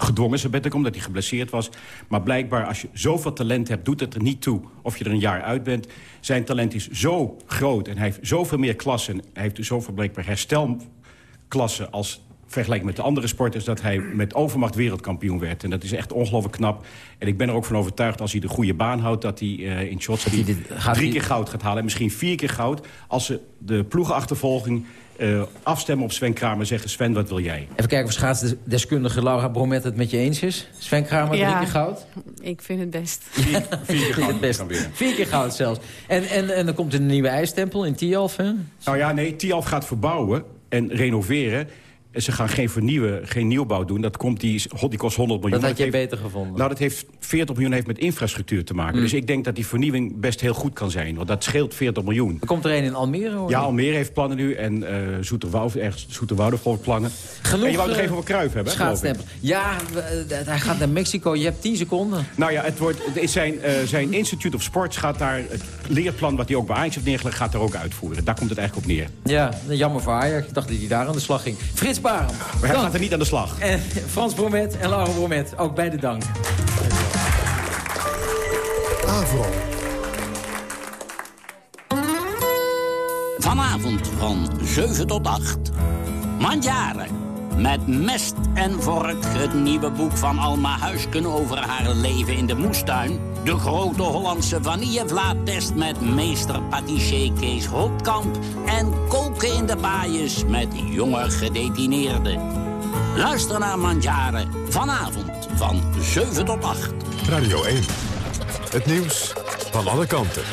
Gedwongen sabbatical, omdat hij geblesseerd was. Maar blijkbaar, als je zoveel talent hebt, doet het er niet toe of je er een jaar uit bent. Zijn talent is zo groot en hij heeft zoveel meer klassen. Hij heeft dus zoveel blijkbaar herstelklassen als vergelijking met de andere sporters... dat hij met overmacht wereldkampioen werd. En dat is echt ongelooflijk knap. En ik ben er ook van overtuigd, als hij de goede baan houdt... dat hij eh, in shots hij dit- gaat drie keer goud gaat halen. En misschien vier keer goud. Als ze de ploegenachtervolging eh, afstemmen op Sven Kramer... zeggen Sven, wat wil jij? Even kijken of schaatsdeskundige Laura Bromet het met je eens is. Sven Kramer, Ja. drie keer goud? ik vind het best. Vier, vier keer goud. Het best. Vier keer goud zelfs. En, en, en dan komt er een nieuwe ijstempel in Tialf, hè? Nou ja, nee, Tialf gaat verbouwen en renoveren. Ze gaan geen vernieuwen, geen nieuwbouw doen. Dat komt die, die kost 100 miljoen. Dat had je heeft, beter gevonden. Nou, dat heeft 40 miljoen heeft met infrastructuur te maken. Mm. Dus ik denk dat die vernieuwing best heel goed kan zijn. Want dat scheelt 40 miljoen. Er komt er een in Almere, hoor. Ja, Almere heeft plannen nu en eh Zoeterwoude, ergens Zoeterwoude volgt plannen. Genoeg, en je wou nog eh, even over Kruif hebben? Schaatstempel. Ja, eh, hij gaat naar Mexico. Je hebt 10 seconden. Nou ja, het wordt, zijn, eh, zijn Institute of Sports gaat daar... het leerplan wat hij ook bij Ajax heeft neergelegd... gaat daar ook uitvoeren. Daar komt het eigenlijk op neer. Ja, jammer voor Ajax. Ik dacht dat hij daar aan de slag ging. Frits Barend. Maar hij dank. gaat er niet aan de slag. En Frans Bromet en Laura Bromet. Ook bij de dank. Avro. Vanavond van 7 tot 8. Mandjaren. Met mest en vork het nieuwe boek van Alma Huisken over haar leven in de moestuin. De grote Hollandse vanillevlaattest met meester patissier Kees Holtkamp. En koken in de baaiers met jonge gedetineerden. Luister naar Mandjaren vanavond van 7 tot 8. Radio 1. Het nieuws van alle kanten.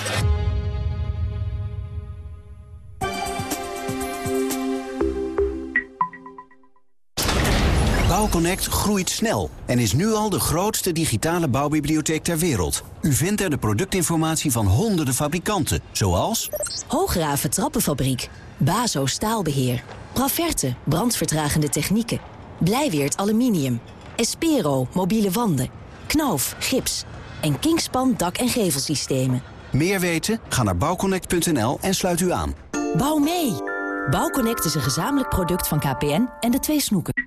Bouwconnect groeit snel en is nu al de grootste digitale bouwbibliotheek ter wereld. U vindt er de productinformatie van honderden fabrikanten, zoals... Hoograven Trappenfabriek. Bazo Staalbeheer. Praverte Brandvertragende technieken. Blijweert Aluminium. Espero Mobiele wanden. Knauf Gips. En Kingspan Dak- en Gevelsystemen. Meer weten? Ga naar bouwconnect.nl en sluit u aan. Bouw mee! Bouwconnect is een gezamenlijk product van KPN en de twee snoeken.